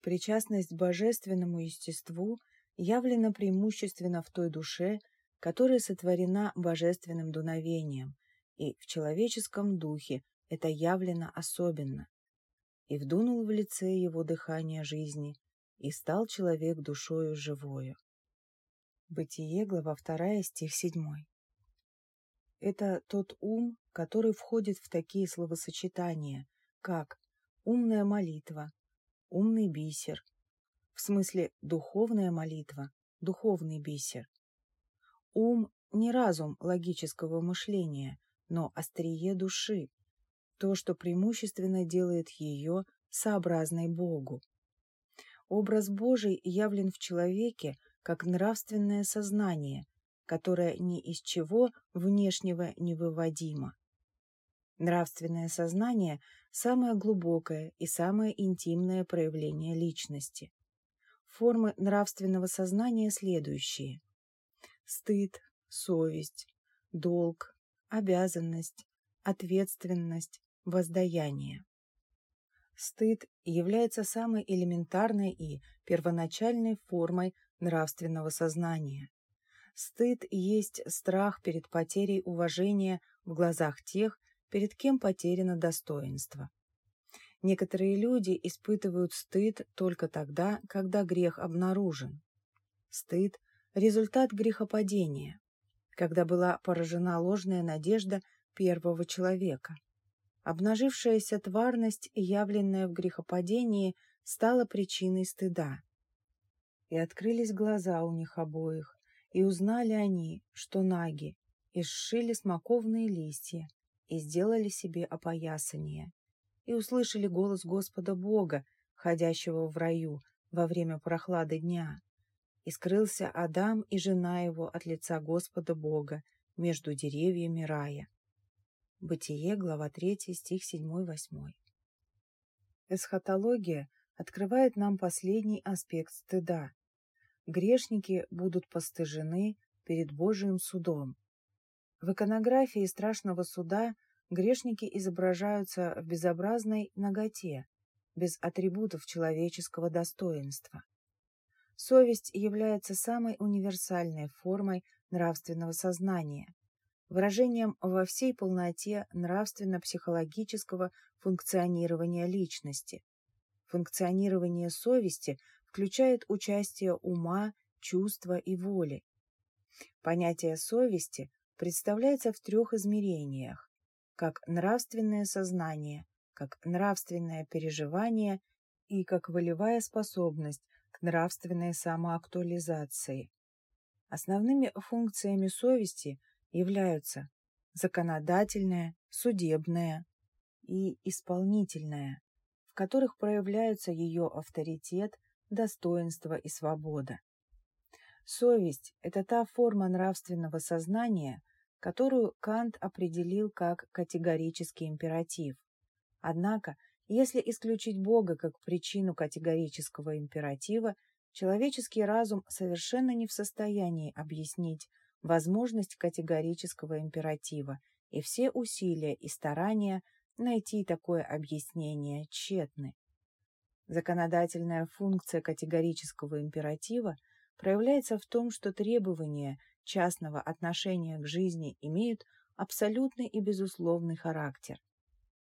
Причастность божественному естеству явлена преимущественно в той душе, которая сотворена божественным дуновением, и в человеческом духе это явлено особенно. И вдунул в лице его дыхание жизни, и стал человек душою живою. Бытие, глава 2, стих 7. Это тот ум, который входит в такие словосочетания, как умная молитва, умный бисер, в смысле духовная молитва, духовный бисер, Ум не разум логического мышления, но острие души, то, что преимущественно делает ее сообразной Богу. Образ Божий явлен в человеке как нравственное сознание, которое ни из чего внешнего не выводимо. Нравственное сознание – самое глубокое и самое интимное проявление личности. Формы нравственного сознания следующие – стыд, совесть, долг, обязанность, ответственность, воздаяние. Стыд является самой элементарной и первоначальной формой нравственного сознания. Стыд есть страх перед потерей уважения в глазах тех, перед кем потеряно достоинство. Некоторые люди испытывают стыд только тогда, когда грех обнаружен. Стыд результат грехопадения, когда была поражена ложная надежда первого человека. Обнажившаяся тварность, явленная в грехопадении, стала причиной стыда. И открылись глаза у них обоих, и узнали они, что наги, и сшили смоковные листья, и сделали себе опоясание, и услышали голос Господа Бога, ходящего в раю во время прохлады дня. И скрылся Адам и жена его от лица Господа Бога между деревьями рая. Бытие, глава 3, стих 7-8. Эсхатология открывает нам последний аспект стыда. Грешники будут постыжены перед Божиим судом. В иконографии страшного суда грешники изображаются в безобразной наготе, без атрибутов человеческого достоинства. Совесть является самой универсальной формой нравственного сознания, выражением во всей полноте нравственно-психологического функционирования личности. Функционирование совести включает участие ума, чувства и воли. Понятие совести представляется в трех измерениях, как нравственное сознание, как нравственное переживание и как волевая способность нравственной самоактуализации. Основными функциями совести являются законодательная, судебная и исполнительная, в которых проявляются ее авторитет, достоинство и свобода. Совесть – это та форма нравственного сознания, которую Кант определил как категорический императив. Однако если исключить Бога как причину категорического императива, человеческий разум совершенно не в состоянии объяснить возможность категорического императива, и все усилия и старания найти такое объяснение тщетны. Законодательная функция категорического императива проявляется в том, что требования частного отношения к жизни имеют абсолютный и безусловный характер –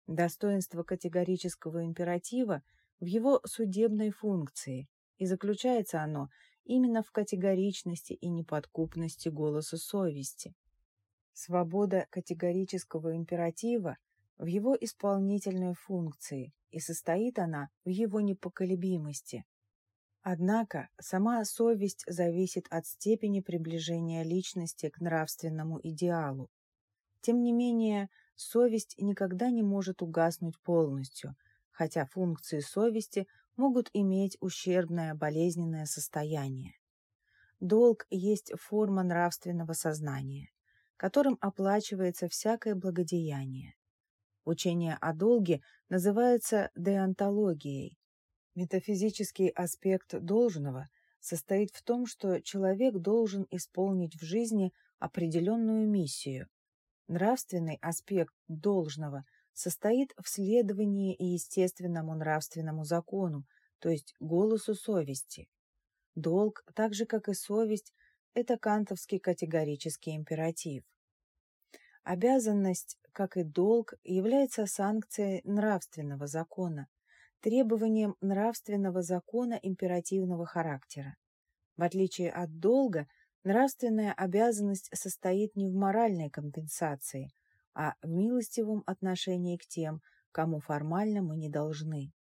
Достоинство категорического императива в его судебной функции, и заключается оно именно в категоричности и неподкупности голоса совести. Свобода категорического императива в его исполнительной функции, и состоит она в его непоколебимости. Однако сама совесть зависит от степени приближения личности к нравственному идеалу. Тем не менее, совесть никогда не может угаснуть полностью, хотя функции совести могут иметь ущербное болезненное состояние. Долг есть форма нравственного сознания, которым оплачивается всякое благодеяние. Учение о долге называется деонтологией. Метафизический аспект должного состоит в том, что человек должен исполнить в жизни определенную миссию. Нравственный аспект должного состоит в следовании естественному нравственному закону, то есть голосу совести. Долг, так же как и совесть, это кантовский категорический императив. Обязанность, как и долг, является санкцией нравственного закона, требованием нравственного закона императивного характера. В отличие от долга, нравственная обязанность состоит не в моральной компенсации, а в милостивом отношении к тем, кому формально мы не должны.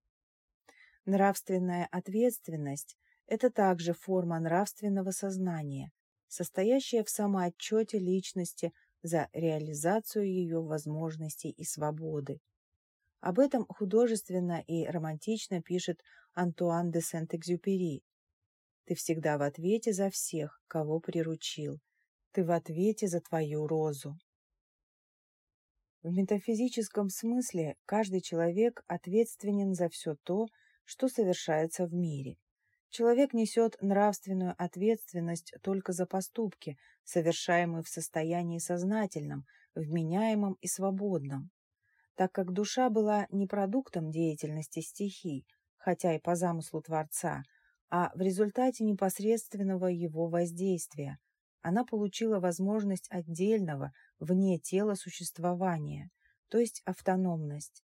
Нравственная ответственность – это также форма нравственного сознания, состоящая в самоотчете личности – за реализацию ее возможностей и свободы. Об этом художественно и романтично пишет Антуан де Сент-Экзюпери. «Ты всегда в ответе за всех, кого приручил. Ты в ответе за твою розу». В метафизическом смысле каждый человек ответственен за все то, что совершается в мире. Человек несет нравственную ответственность только за поступки, совершаемые в состоянии сознательном, вменяемом и свободном. Так как душа была не продуктом деятельности стихий, хотя и по замыслу Творца, а в результате непосредственного его воздействия, она получила возможность отдельного, вне тела существования, то есть автономность.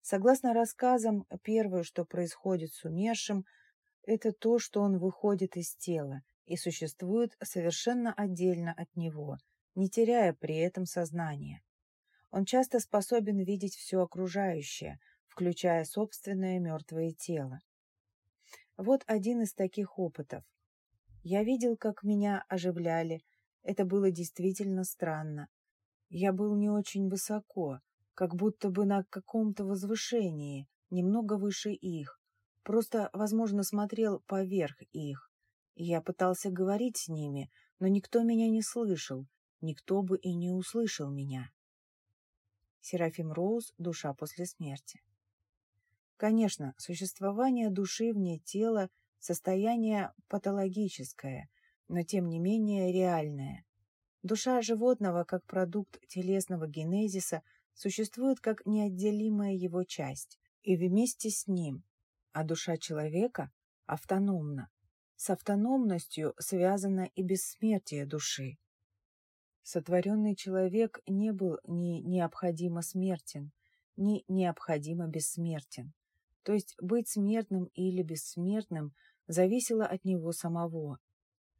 Согласно рассказам, первое, что происходит с умершим – это то, что он выходит из тела и существует совершенно отдельно от него, не теряя при этом сознания. Он часто способен видеть все окружающее, включая собственное мертвое тело. Вот один из таких опытов. Я видел, как меня оживляли. Это было действительно странно. Я был не очень высоко, как будто бы на каком-то возвышении, немного выше их, Просто, возможно, смотрел поверх их. Я пытался говорить с ними, но никто меня не слышал, никто бы и не услышал меня. Серафим Роуз «Душа после смерти». Конечно, существование души вне тела – состояние патологическое, но тем не менее реальное. Душа животного, как продукт телесного генезиса, существует как неотделимая его часть, и вместе с ним а душа человека автономна. С автономностью связано и бессмертие души. Сотворенный человек не был ни необходимо смертен, ни необходимо бессмертен. То есть быть смертным или бессмертным зависело от него самого.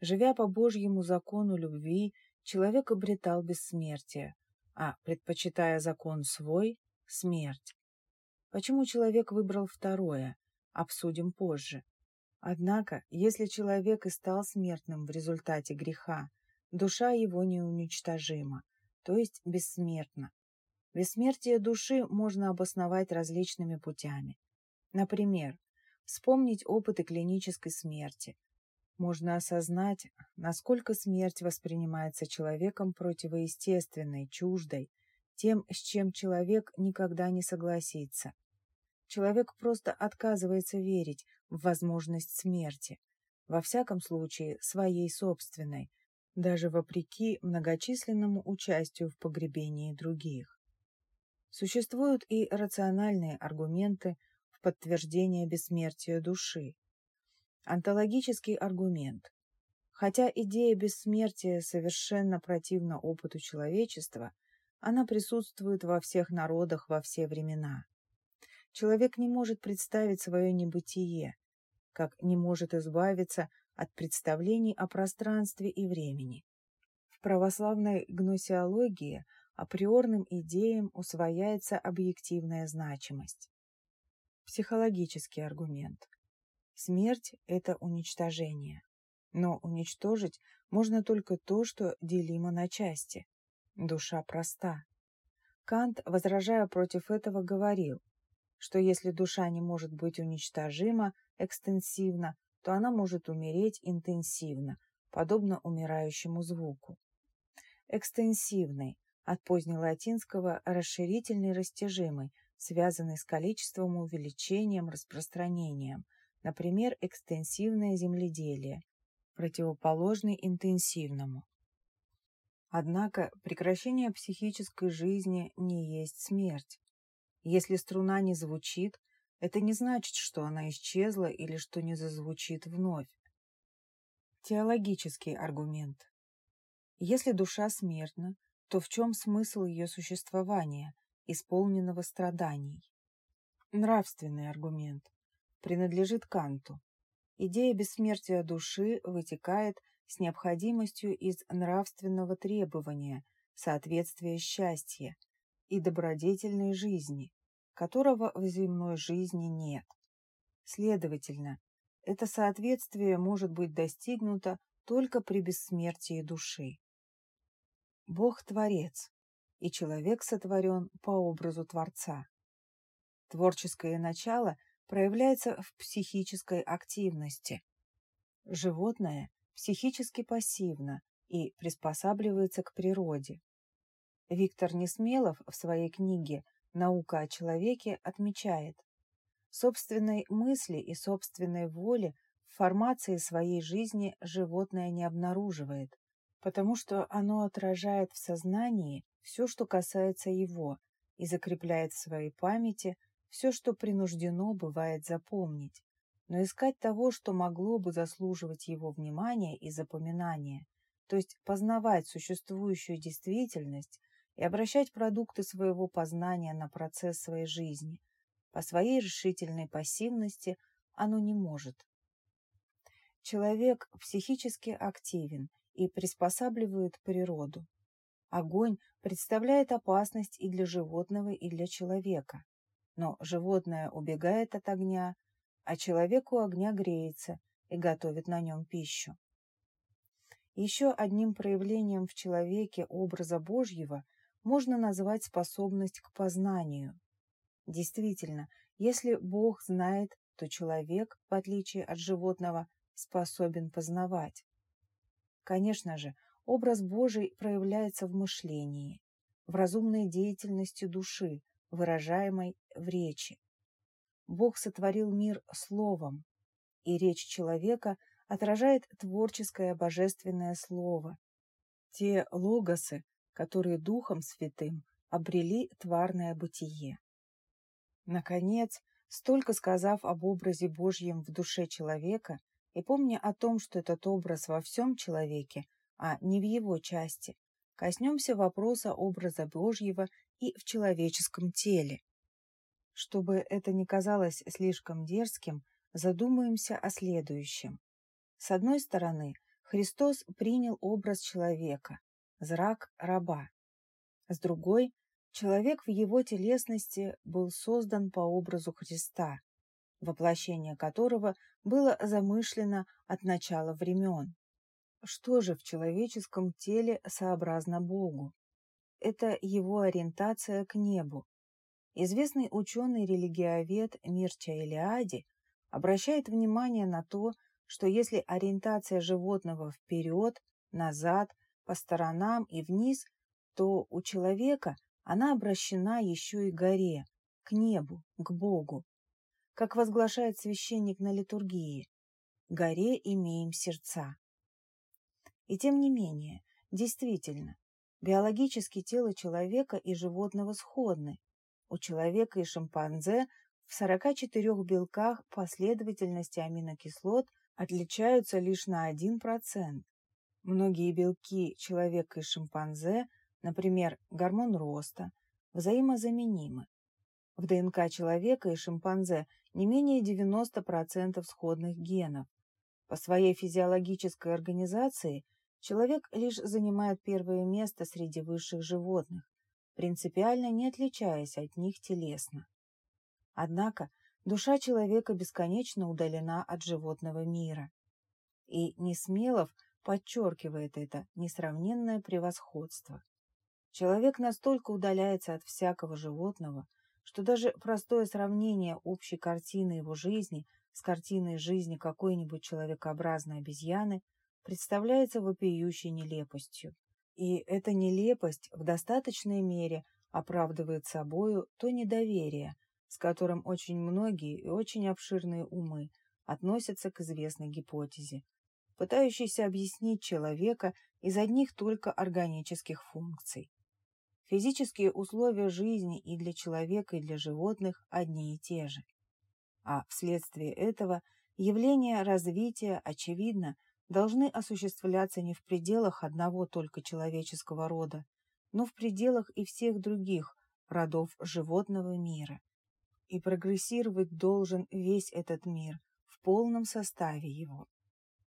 Живя по Божьему закону любви, человек обретал бессмертие, а, предпочитая закон свой, смерть. Почему человек выбрал второе? обсудим позже. Однако, если человек и стал смертным в результате греха, душа его неуничтожима, то есть бессмертна. Бессмертие души можно обосновать различными путями. Например, вспомнить опыты клинической смерти. Можно осознать, насколько смерть воспринимается человеком противоестественной, чуждой, тем, с чем человек никогда не согласится. Человек просто отказывается верить в возможность смерти, во всяком случае своей собственной, даже вопреки многочисленному участию в погребении других. Существуют и рациональные аргументы подтверждение бессмертия души. Антологический аргумент. Хотя идея бессмертия совершенно противна опыту человечества, она присутствует во всех народах во все времена. Человек не может представить свое небытие, как не может избавиться от представлений о пространстве и времени. В православной гносеологии априорным идеям усвояется объективная значимость. Психологический аргумент. Смерть – это уничтожение. Но уничтожить можно только то, что делимо на части. Душа проста. Кант, возражая против этого, говорил, что если душа не может быть уничтожима экстенсивно, то она может умереть интенсивно, подобно умирающему звуку. Экстенсивный, от позднелатинского расширительный растяжимый, связанный с количеством увеличением, распространением, например, экстенсивное земледелие, противоположный интенсивному. Однако прекращение психической жизни не есть смерть. Если струна не звучит, это не значит, что она исчезла или что не зазвучит вновь. Теологический аргумент. Если душа смертна, то в чем смысл ее существования, исполненного страданий? Нравственный аргумент. Принадлежит Канту. Идея бессмертия души вытекает с необходимостью из нравственного требования, соответствия счастья и добродетельной жизни, которого в земной жизни нет. Следовательно, это соответствие может быть достигнуто только при бессмертии души. Бог – Творец, и человек сотворен по образу Творца. Творческое начало проявляется в психической активности. Животное психически пассивно и приспосабливается к природе. Виктор Несмелов в своей книге «Наука о человеке» отмечает, собственной мысли и собственной воли в формации своей жизни животное не обнаруживает, потому что оно отражает в сознании все, что касается его, и закрепляет в своей памяти все, что принуждено бывает запомнить но искать того, что могло бы заслуживать его внимания и запоминания, то есть познавать существующую действительность и обращать продукты своего познания на процесс своей жизни. По своей решительной пассивности оно не может. Человек психически активен и приспосабливает природу. Огонь представляет опасность и для животного, и для человека. Но животное убегает от огня, а человек у огня греется и готовит на нем пищу. Еще одним проявлением в человеке образа Божьего можно назвать способность к познанию. Действительно, если Бог знает, то человек, в отличие от животного, способен познавать. Конечно же, образ Божий проявляется в мышлении, в разумной деятельности души, выражаемой в речи. Бог сотворил мир словом, и речь человека отражает творческое божественное слово. Те логосы, которые Духом Святым обрели тварное бытие. Наконец, столько сказав об образе Божьем в душе человека и помня о том, что этот образ во всем человеке, а не в его части, коснемся вопроса образа Божьего и в человеческом теле. Чтобы это не казалось слишком дерзким, задумаемся о следующем. С одной стороны, Христос принял образ человека, зрак раба. С другой, человек в его телесности был создан по образу Христа, воплощение которого было замышлено от начала времен. Что же в человеческом теле сообразно Богу? Это его ориентация к небу, Известный ученый-религиовед Мирча Элиади обращает внимание на то, что если ориентация животного вперед, назад, по сторонам и вниз, то у человека она обращена еще и горе, к небу, к Богу. Как возглашает священник на литургии, «Горе имеем сердца». И тем не менее, действительно, биологически тело человека и животного сходны, у человека и шимпанзе в 44 белках последовательности аминокислот отличаются лишь на 1%. Многие белки человека и шимпанзе, например, гормон роста, взаимозаменимы. В ДНК человека и шимпанзе не менее 90% сходных генов. По своей физиологической организации человек лишь занимает первое место среди высших животных, принципиально не отличаясь от них телесно. Однако душа человека бесконечно удалена от животного мира. И Несмелов подчеркивает это несравненное превосходство. Человек настолько удаляется от всякого животного, что даже простое сравнение общей картины его жизни с картиной жизни какой-нибудь человекообразной обезьяны представляется вопиющей нелепостью. И эта нелепость в достаточной мере оправдывает собою то недоверие, с которым очень многие и очень обширные умы относятся к известной гипотезе, пытающейся объяснить человека из одних только органических функций. Физические условия жизни и для человека, и для животных одни и те же. А вследствие этого явления развития, очевидно, должны осуществляться не в пределах одного только человеческого рода, но в пределах и всех других родов животного мира. И прогрессировать должен весь этот мир в полном составе его.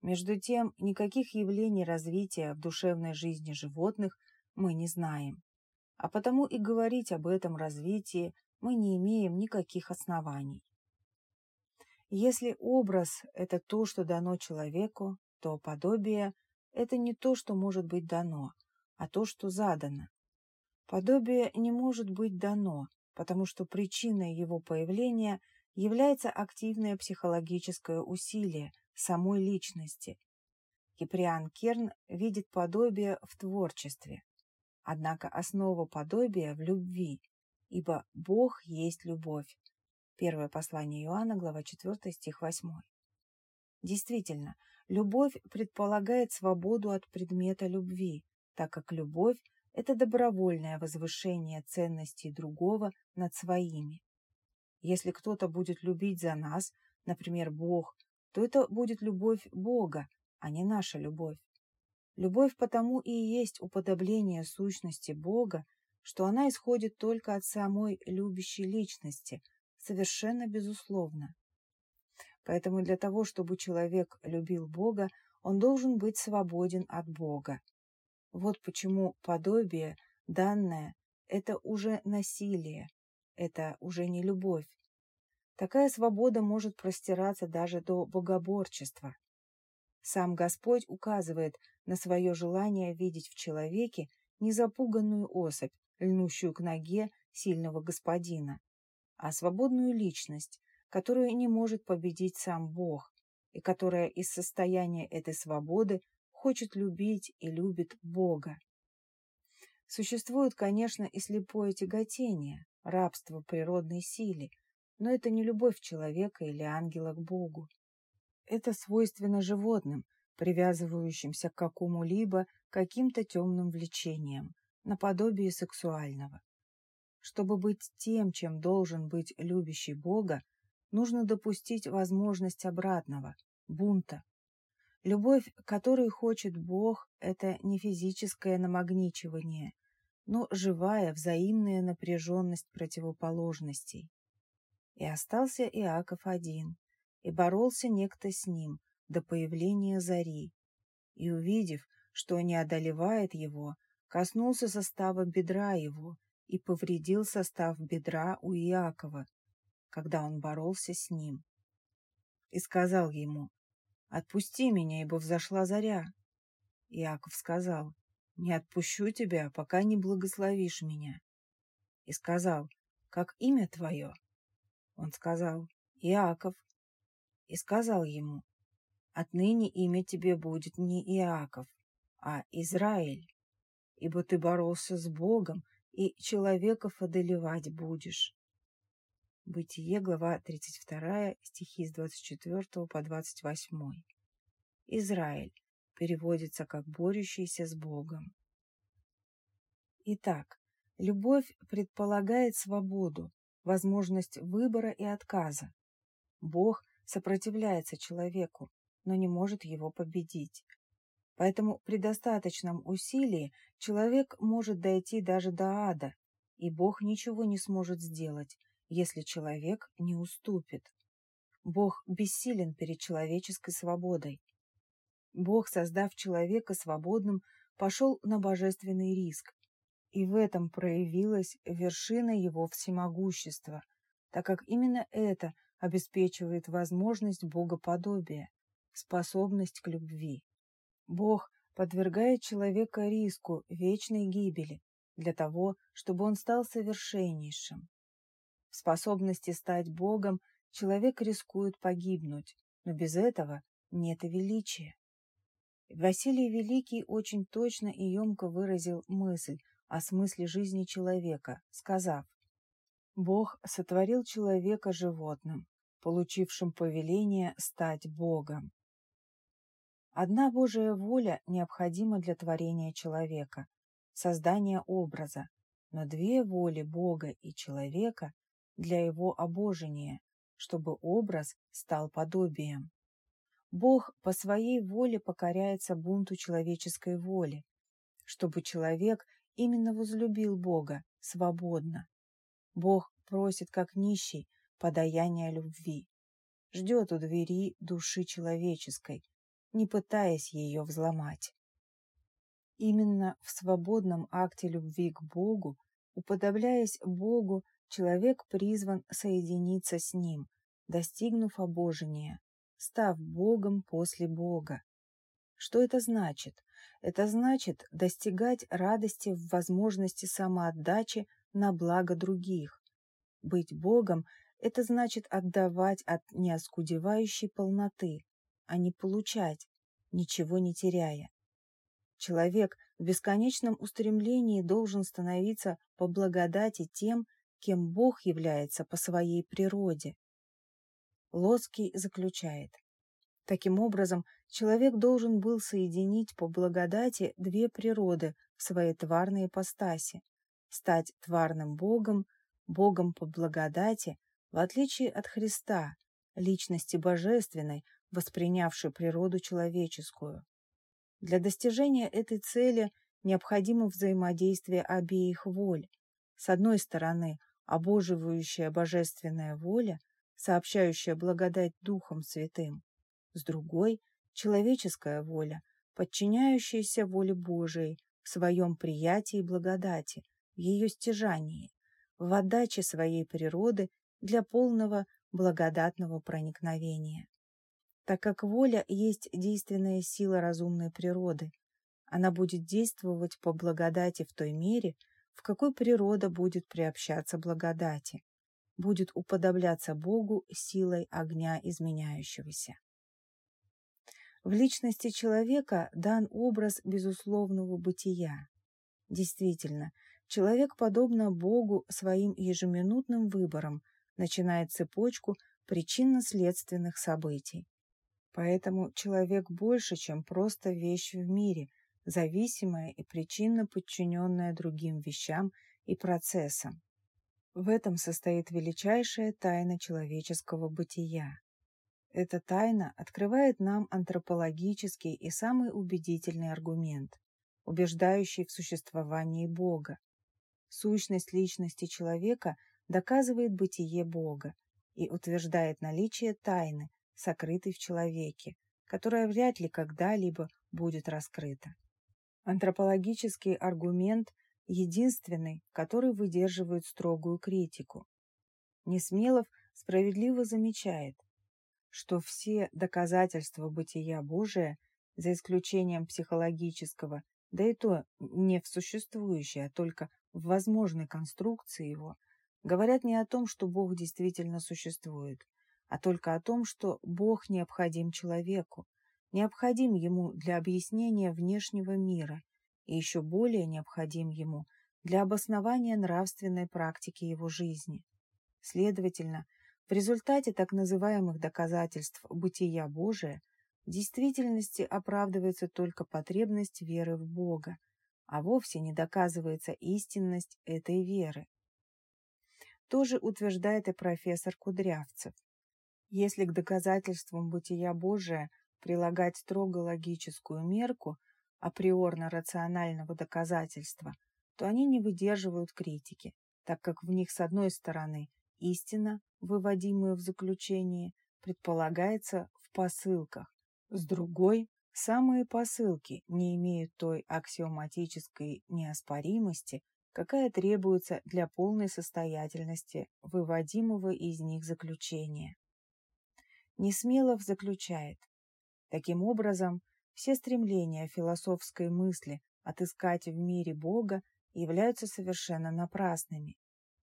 Между тем, никаких явлений развития в душевной жизни животных мы не знаем а потому и говорить об этом развитии мы не имеем никаких оснований. Если образ – это то, что дано человеку, то подобие – это не то, что может быть дано, а то, что задано. Подобие не может быть дано, потому что причиной его появления является активное психологическое усилие самой личности. Киприан Керн видит подобие в творчестве. Однако основа подобия в любви, ибо Бог есть любовь. Первое послание Иоанна, глава 4, стих 8. Действительно, любовь предполагает свободу от предмета любви, так как любовь – это добровольное возвышение ценностей другого над своими. Если кто-то будет любить за нас, например, Бог, то это будет любовь Бога, а не наша любовь. Любовь потому и есть уподобление сущности Бога, что она исходит только от самой любящей личности, совершенно безусловно. Поэтому для того, чтобы человек любил Бога, он должен быть свободен от Бога. Вот почему подобие, данное, это уже насилие, это уже не любовь. Такая свобода может простираться даже до богоборчества. Сам Господь указывает на свое желание видеть в человеке незапуганную особь, льнущую к ноге сильного господина, а свободную личность, которую не может победить сам Бог, и которая из состояния этой свободы хочет любить и любит Бога. Существует, конечно, и слепое тяготение, рабство природной силе, но это не любовь человека или ангела к Богу. Это свойственно животным, привязывающимся к какому-либо каким-то темным влечениям, наподобие сексуального. Чтобы быть тем, чем должен быть любящий Бога, нужно допустить возможность обратного – бунта. Любовь, которую хочет Бог, это не физическое намагничивание, но живая взаимная напряженность противоположностей. И остался Иаков один, и боролся некто с ним до появления зари, и, увидев, что не одолевает его, коснулся состава бедра его и повредил состав бедра у Иакова, когда он боролся с ним. И сказал ему, «Отпусти меня, ибо взошла заря». Иаков сказал, «Не отпущу тебя, пока не благословишь меня». И сказал, «Как имя твое?» Он сказал, «Иаков» и сказал ему, «Отныне имя тебе будет не Иаков, а Израиль, ибо ты боролся с Богом и человеков одолевать будешь». Бытие, глава 32, стихи с 24 по 28. Израиль переводится как «борющийся с Богом». Итак, любовь предполагает свободу, возможность выбора и отказа. Бог сопротивляется человеку, но не может его победить. Поэтому при достаточном усилии человек может дойти даже до ада, и Бог ничего не сможет сделать, если человек не уступит. Бог бессилен перед человеческой свободой. Бог, создав человека свободным, пошел на божественный риск. И в этом проявилась вершина его всемогущества, так как именно это обеспечивает возможность богоподобия, способность к любви. Бог подвергает человека риску вечной гибели для того, чтобы он стал совершеннейшим. В способности стать Богом человек рискует погибнуть, но без этого нет и величия. Василий Великий очень точно и емко выразил мысль о смысле жизни человека, сказав, «Бог сотворил человека животным, получившим повеление стать Богом. Одна Божия воля необходима для творения человека, создания образа, но две воли Бога и человека для его обожения, чтобы образ стал подобием. Бог по своей воле покоряется бунту человеческой воли, чтобы человек именно возлюбил Бога свободно. Бог просит, как нищий, подаяния любви, ждет у двери души человеческой, не пытаясь ее взломать. Именно в свободном акте любви к Богу, уподобляясь Богу, человек призван соединиться с Ним, достигнув обожения, став Богом после Бога. Что это значит? Это значит достигать радости в возможности самоотдачи на благо других. Быть Богом – это значит отдавать от неоскудевающей полноты, а не получать, ничего не теряя. Человек в бесконечном устремлении должен становиться по благодати тем, кем Бог является по своей природе. Лоцкий заключает. Таким образом, человек должен был соединить по благодати две природы в своей тварной ипостаси, стать тварным Богом, Богом по благодати, в отличие от Христа, личности божественной, воспринявшей природу человеческую. Для достижения этой цели необходимо взаимодействие обеих воль. С одной стороны, обоживающая божественная воля, сообщающая благодать Духом Святым, с другой – человеческая воля, подчиняющаяся воле Божией в своем приятии благодати, в ее стяжании, в отдаче своей природы для полного благодатного проникновения. Так как воля есть действенная сила разумной природы, она будет действовать по благодати в той мере, в какой природа будет приобщаться благодати будет уподобляться Богу силой огня изменяющегося. В личности человека дан образ безусловного бытия. Действительно, человек, подобно Богу, своим ежеминутным выбором начинает цепочку причинно-следственных событий. Поэтому человек больше, чем просто вещь в мире, зависимая и причинно подчиненная другим вещам и процессам. В этом состоит величайшая тайна человеческого бытия. Эта тайна открывает нам антропологический и самый убедительный аргумент, убеждающий в существовании Бога. Сущность личности человека доказывает бытие Бога и утверждает наличие тайны, сокрытой в человеке, которая вряд ли когда-либо будет раскрыта. Антропологический аргумент единственный, который выдерживает строгую критику. Несмелов справедливо замечает, что все доказательства бытия Божия, за исключением психологического, да и то не в существующей, а только в возможной конструкции его, говорят не о том, что Бог действительно существует, а только о том, что Бог необходим человеку, необходим ему для объяснения внешнего мира и еще более необходим ему для обоснования нравственной практики его жизни. Следовательно, в результате так называемых доказательств бытия Божия в действительности оправдывается только потребность веры в Бога, а вовсе не доказывается истинность этой веры. Тоже утверждает и профессор Кудрявцев. Если к доказательствам бытия Божия прилагать строго логическую мерку – априорно-рационального доказательства, то они не выдерживают критики, так как в них, с одной стороны, истина, выводимая в заключение, предполагается в посылках, с другой – самые посылки не имеют той аксиоматической неоспоримости, какая требуется для полной состоятельности выводимого из них заключения. Несмелов заключает, таким образом, все стремления философской мысли отыскать в мире Бога являются совершенно напрасными.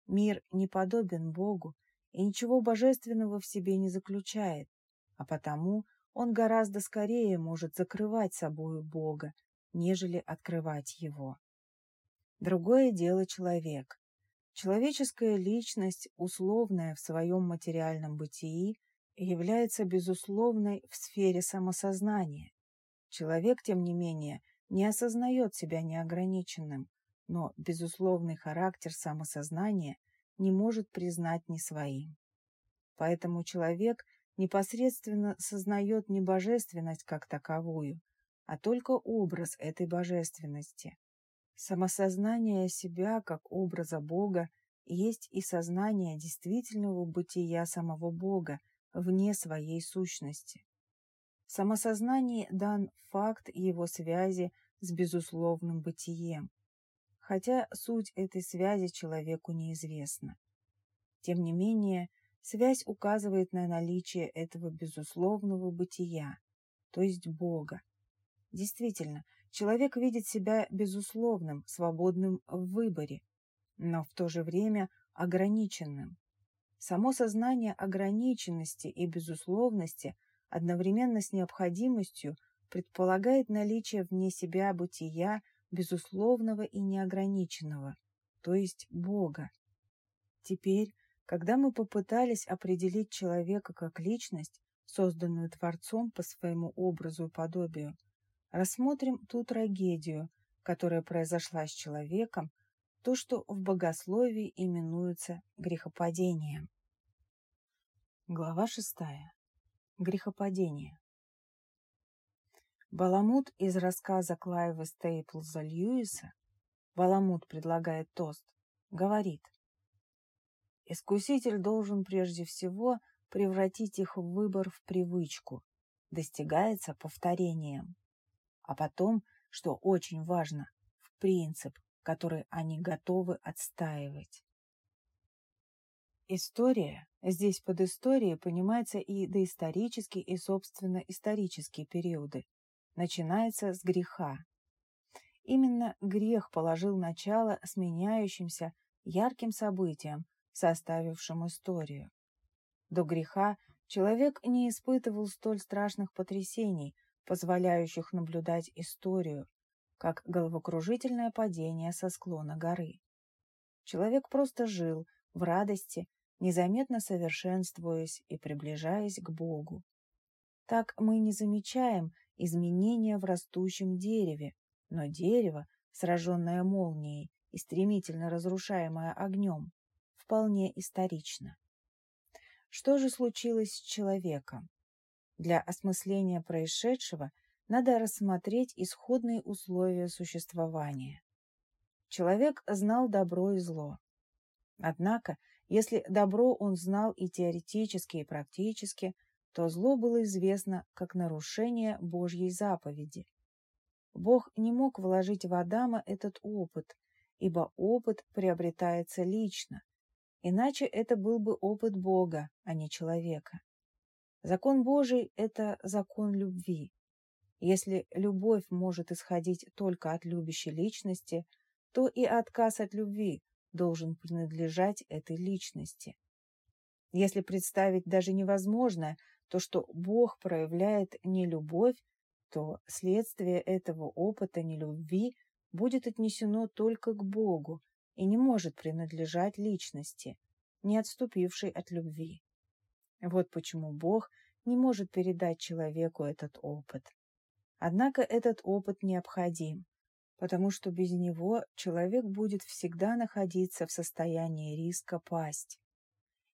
Мир не подобен Богу и ничего божественного в себе не заключает, а потому он гораздо скорее может закрывать собою Бога, нежели открывать его. Другое дело человек. Человеческая личность, условная в своем материальном бытии, является безусловной в сфере самосознания. Человек, тем не менее, не осознает себя неограниченным, но безусловный характер самосознания не может признать не своим. Поэтому человек непосредственно сознает не божественность как таковую, а только образ этой божественности. Самосознание себя как образа Бога есть и сознание действительного бытия самого Бога вне своей сущности. В самосознании дан факт его связи с безусловным бытием, хотя суть этой связи человеку неизвестна. Тем не менее, связь указывает на наличие этого безусловного бытия, то есть Бога. Действительно, человек видит себя безусловным, свободным в выборе, но в то же время ограниченным. Само сознание ограниченности и безусловности одновременно с необходимостью предполагает наличие вне себя бытия безусловного и неограниченного, то есть Бога. Теперь, когда мы попытались определить человека как личность, созданную Творцом по своему образу и подобию, рассмотрим ту трагедию, которая произошла с человеком, то, что в богословии именуется грехопадением. Глава шестая. Грехопадение. Баламут из рассказа Клайва Стейплза Льюиса Баламут предлагает тост, говорит Искуситель должен прежде всего превратить их выбор в привычку, достигается повторением, а потом, что очень важно, в принцип, который они готовы отстаивать. История, здесь под историей понимается и доисторические, и, собственно, исторические периоды, начинается с греха. Именно грех положил начало сменяющимся ярким событиям, составившим историю. До греха человек не испытывал столь страшных потрясений, позволяющих наблюдать историю, как головокружительное падение со склона горы. Человек просто жил в радости, незаметно совершенствуясь и приближаясь к Богу. Так мы не замечаем изменения в растущем дереве, но дерево, сраженное молнией и стремительно разрушаемое огнем, вполне исторично. Что же случилось с человеком? Для осмысления происшедшего надо рассмотреть исходные условия существования. Человек знал добро и зло. Однако, если добро он знал и теоретически, и практически, то зло было известно как нарушение Божьей заповеди. Бог не мог вложить в Адама этот опыт, ибо опыт приобретается лично, иначе это был бы опыт Бога, а не человека. Закон Божий – это закон любви. Если любовь может исходить только от любящей личности, то и отказ от любви должен принадлежать этой личности. Если представить даже невозможное – то, что Бог проявляет не любовь, то следствие этого опыта нелюбви будет отнесено только к Богу и не может принадлежать личности, не отступившей от любви. Вот почему Бог не может передать человеку этот опыт. Однако этот опыт необходим, потому что без него человек будет всегда находиться в состоянии риска пасть.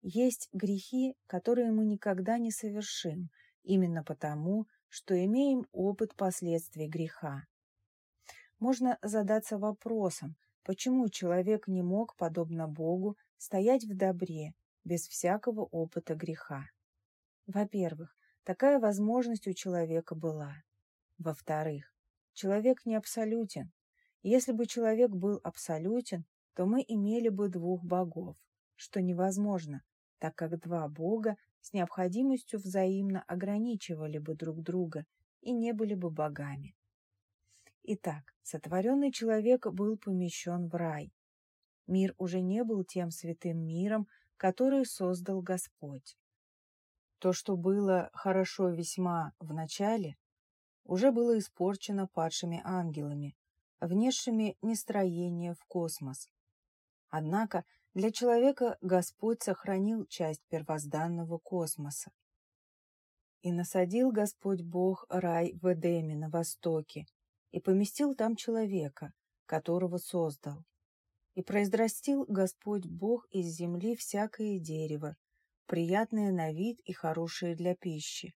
Есть грехи, которые мы никогда не совершим, именно потому, что имеем опыт последствий греха. Можно задаться вопросом, почему человек не мог, подобно Богу, стоять в добре, без всякого опыта греха. Во-первых, такая возможность у человека была. Во-вторых, человек не абсолютен. Если бы человек был абсолютен, то мы имели бы двух богов, что невозможно, так как два бога с необходимостью взаимно ограничивали бы друг друга и не были бы богами. Итак, сотворенный человек был помещен в рай. Мир уже не был тем святым миром, который создал Господь. То, что было хорошо весьма в начале, уже было испорчено падшими ангелами, внесшими нестроение в космос. Однако для человека Господь сохранил часть первозданного космоса. И насадил Господь Бог рай в Эдеме на востоке, и поместил там человека, которого создал. И произрастил Господь Бог из земли всякое дерево, приятное на вид и хорошее для пищи,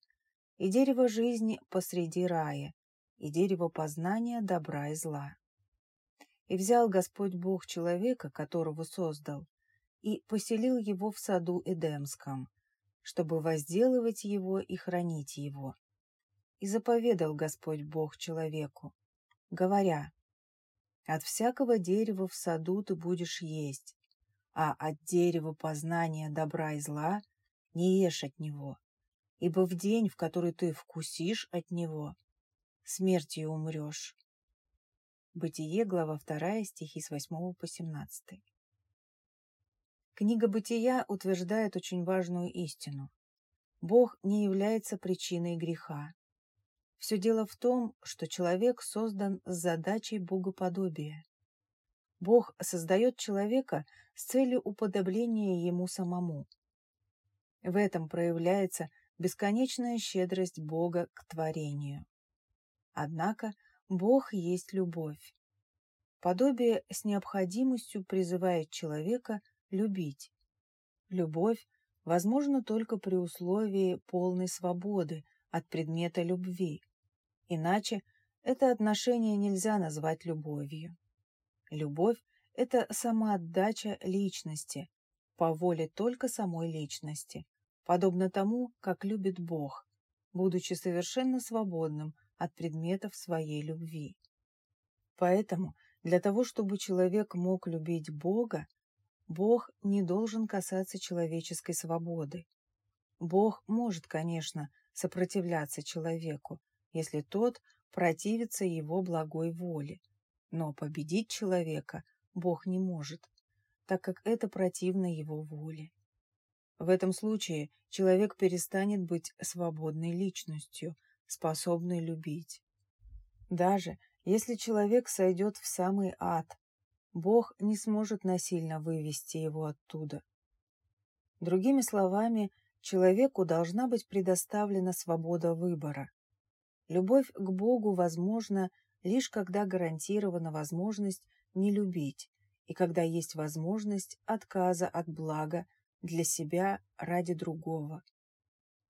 и дерево жизни посреди рая, и дерево познания добра и зла. И взял Господь Бог человека, которого создал, и поселил его в саду Эдемском, чтобы возделывать его и хранить его. И заповедал Господь Бог человеку, говоря, «От всякого дерева в саду ты будешь есть, а от дерева познания добра и зла не ешь от него, ибо в день, в который ты вкусишь от него, смертью умрешь. Бытие, глава 2, стихи с 8 по 17. Книга Бытия утверждает очень важную истину. Бог не является причиной греха. Все дело в том, что человек создан с задачей богоподобия. Бог создает человека с целью уподобления ему самому. В этом проявляется бесконечная щедрость Бога к творению. Однако Бог есть любовь. Подобие с необходимостью призывает человека любить. Любовь возможна только при условии полной свободы от предмета любви. Иначе это отношение нельзя назвать любовью. Любовь – это самоотдача личности, по воле только самой личности, подобно тому, как любит Бог, будучи совершенно свободным от предметов своей любви. Поэтому для того, чтобы человек мог любить Бога, Бог не должен касаться человеческой свободы. Бог может, конечно, сопротивляться человеку, если тот противится его благой воле, но победить человека Бог не может, так как это противно его воле. В этом случае человек перестанет быть свободной личностью, способной любить. Даже если человек сойдет в самый ад, Бог не сможет насильно вывести его оттуда. Другими словами, человеку должна быть предоставлена свобода выбора. Любовь к Богу возможна лишь когда гарантирована возможность не любить и когда есть возможность отказа от блага для себя ради другого.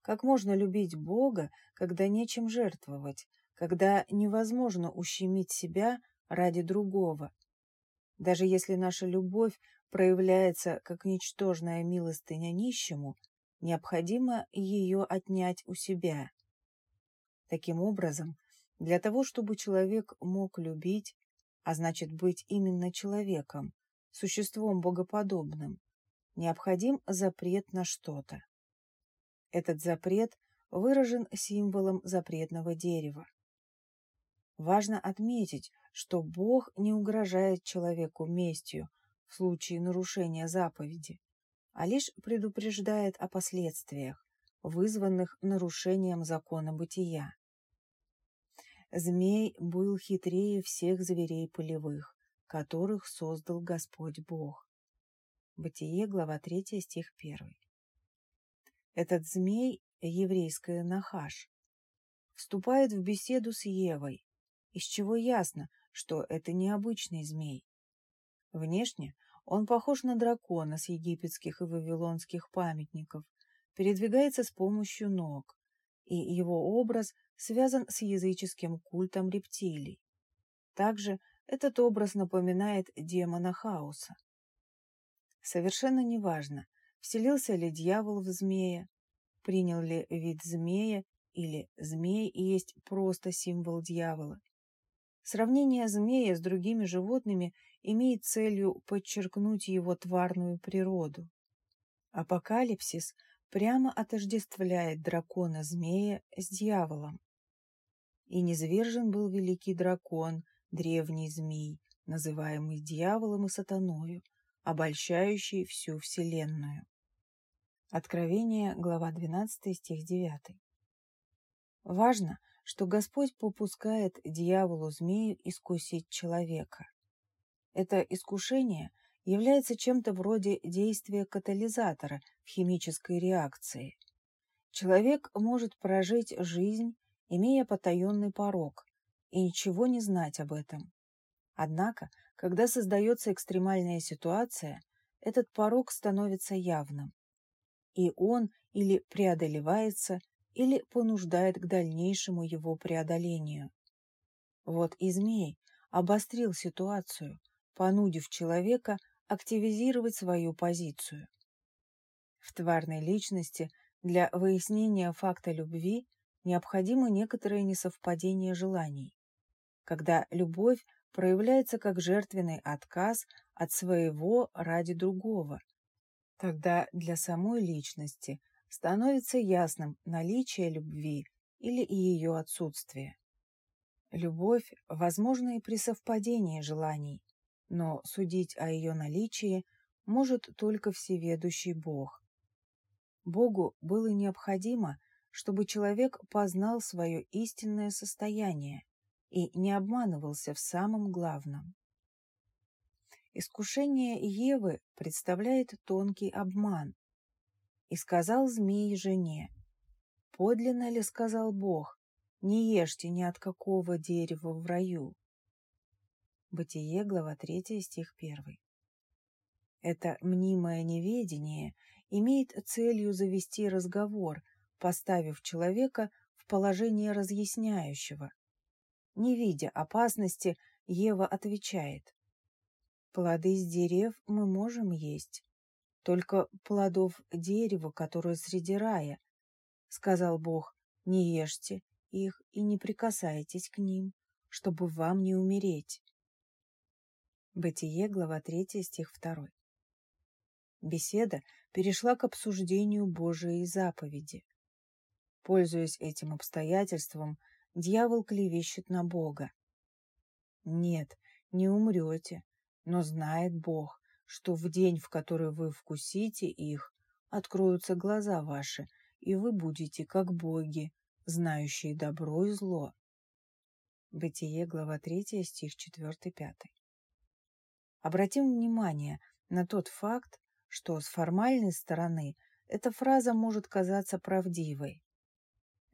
Как можно любить Бога, когда нечем жертвовать, когда невозможно ущемить себя ради другого? Даже если наша любовь проявляется как ничтожная милостыня нищему, необходимо ее отнять у себя. Таким образом, для того, чтобы человек мог любить, а значит быть именно человеком, существом богоподобным, необходим запрет на что-то. Этот запрет выражен символом запретного дерева. Важно отметить, что Бог не угрожает человеку местью в случае нарушения заповеди, а лишь предупреждает о последствиях, вызванных нарушением закона бытия. Змей был хитрее всех зверей полевых, которых создал Господь Бог. Бытие, глава 3, стих 1. Этот змей, еврейская нахаш, вступает в беседу с Евой, из чего ясно, что это необычный змей. Внешне он похож на дракона с египетских и вавилонских памятников, передвигается с помощью ног, и его образ связан с языческим культом рептилий. Также этот образ напоминает демона хаоса. Совершенно неважно, вселился ли дьявол в змея, принял ли вид змея или змей есть просто символ дьявола. Сравнение змея с другими животными имеет целью подчеркнуть его тварную природу. Апокалипсис прямо отождествляет дракона-змея с дьяволом. И низвержен был великий дракон, древний змей, называемый дьяволом и сатаною, обольщающий всю вселенную. Откровение, глава 12, стих 9. Важно, что Господь попускает дьяволу-змею искусить человека. Это искушение является чем-то вроде действия катализатора в химической реакции. Человек может прожить жизнь, имея потаенный порог, и ничего не знать об этом. Однако, когда создается экстремальная ситуация, этот порог становится явным, и он или преодолевается, или понуждает к дальнейшему его преодолению. Вот и змей обострил ситуацию, понудив человека активизировать свою позицию. В тварной личности для выяснения факта любви необходимо некоторое несовпадение желаний. Когда любовь проявляется как жертвенный отказ от своего ради другого, тогда для самой личности становится ясным наличие любви или ее отсутствие. Любовь возможна и при совпадении желаний, но судить о ее наличии может только всеведущий Бог. Богу было необходимо, чтобы человек познал свое истинное состояние и не обманывался в самом главном. Искушение Евы представляет тонкий обман. И сказал змей жене, «Подлинно ли, — сказал Бог, — не ешьте ни от какого дерева в раю?» Бытие, глава 3, стих 1. Это мнимое неведение имеет целью завести разговор, поставив человека в положение разъясняющего. Не видя опасности, Ева отвечает. «Плоды с дерев мы можем есть, только плодов дерева, которое среди рая. Сказал Бог, не ешьте их и не прикасайтесь к ним, чтобы вам не умереть. Бытие, глава 3, стих 2. Беседа перешла к обсуждению Божией заповеди. Пользуясь этим обстоятельством, дьявол клевещет на Бога. Нет, не умрете, но знает Бог, что в день, в который вы вкусите их, откроются глаза ваши, и вы будете как боги, знающие добро и зло. Бытие, глава 3, стих 4-5. Обратим внимание на тот факт, что с формальной стороны эта фраза может казаться правдивой.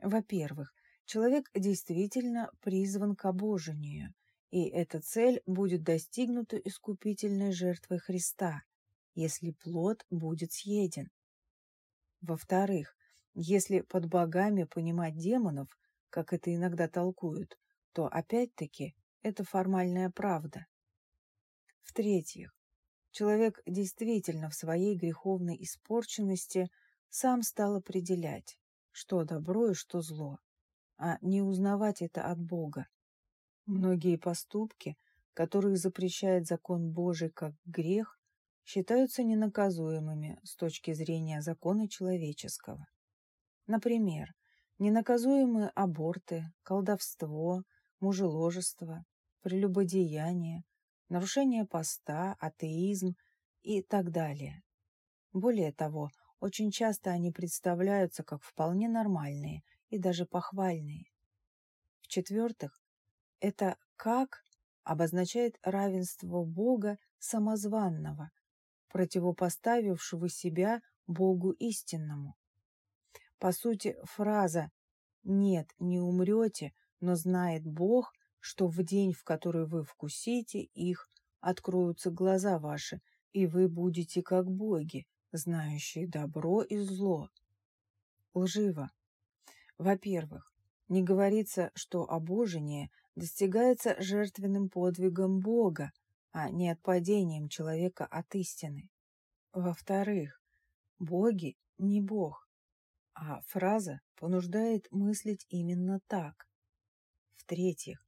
Во-первых, человек действительно призван к обожению, и эта цель будет достигнута искупительной жертвой Христа, если плод будет съеден. Во-вторых, если под богами понимать демонов, как это иногда толкуют, то опять-таки это формальная правда. В-третьих, человек действительно в своей греховной испорченности сам стал определять, что добро и что зло, а не узнавать это от Бога. Многие поступки, которые запрещает закон Божий как грех, считаются ненаказуемыми с точки зрения закона человеческого. Например, ненаказуемые аборты, колдовство, мужеложество, прелюбодеяние, нарушение поста, атеизм и так далее. Более того, очень часто они представляются как вполне нормальные и даже похвальные. В-четвертых, это «как» обозначает равенство Бога самозванного, противопоставившего себя Богу истинному. По сути, фраза «нет, не умрете, но знает Бог» что в день, в который вы вкусите их, откроются глаза ваши, и вы будете как боги, знающие добро и зло. Лживо. Во-первых, не говорится, что обожение достигается жертвенным подвигом Бога, а не отпадением человека от истины. Во-вторых, боги не Бог, а фраза понуждает мыслить именно так. В-третьих,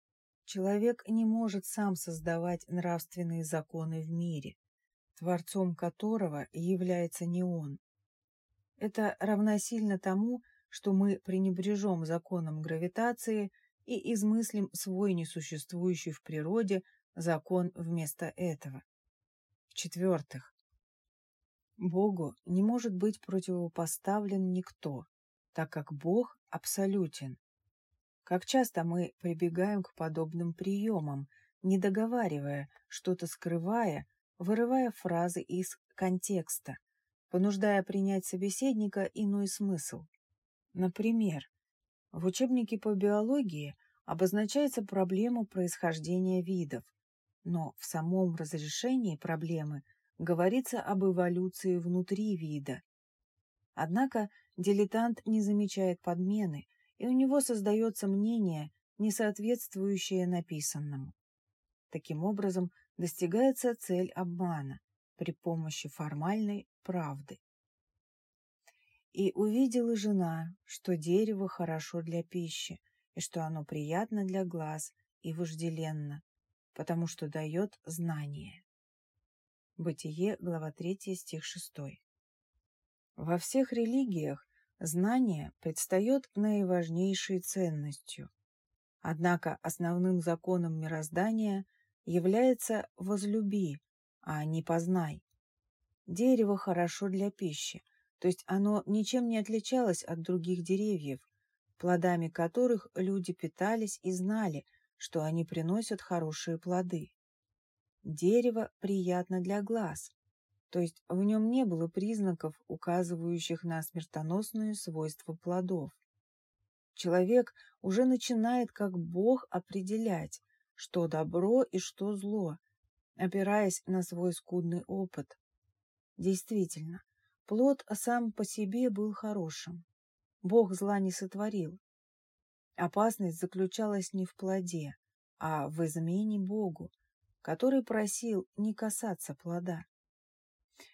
Человек не может сам создавать нравственные законы в мире, творцом которого является не он. Это равносильно тому, что мы пренебрежем законом гравитации и измыслим свой несуществующий в природе закон вместо этого. В-четвертых, Богу не может быть противопоставлен никто, так как Бог абсолютен. Как часто мы прибегаем к подобным приемам, не договаривая, что-то скрывая, вырывая фразы из контекста, понуждая принять собеседника иной смысл. Например, в учебнике по биологии обозначается проблема происхождения видов, но в самом разрешении проблемы говорится об эволюции внутри вида. Однако дилетант не замечает подмены, и у него создается мнение, не соответствующее написанному. Таким образом, достигается цель обмана при помощи формальной правды. И увидела жена, что дерево хорошо для пищи, и что оно приятно для глаз и вожделенно, потому что дает знание. Бытие, глава 3, стих 6. Во всех религиях знание предстает наиважнейшей ценностью. Однако основным законом мироздания является «возлюби», а не «познай». Дерево хорошо для пищи, то есть оно ничем не отличалось от других деревьев, плодами которых люди питались и знали, что они приносят хорошие плоды. Дерево приятно для глаз, то есть в нем не было признаков, указывающих на смертоносные свойства плодов. Человек уже начинает как Бог определять, что добро и что зло, опираясь на свой скудный опыт. Действительно, плод сам по себе был хорошим. Бог зла не сотворил. Опасность заключалась не в плоде, а в измене Богу, который просил не касаться плода.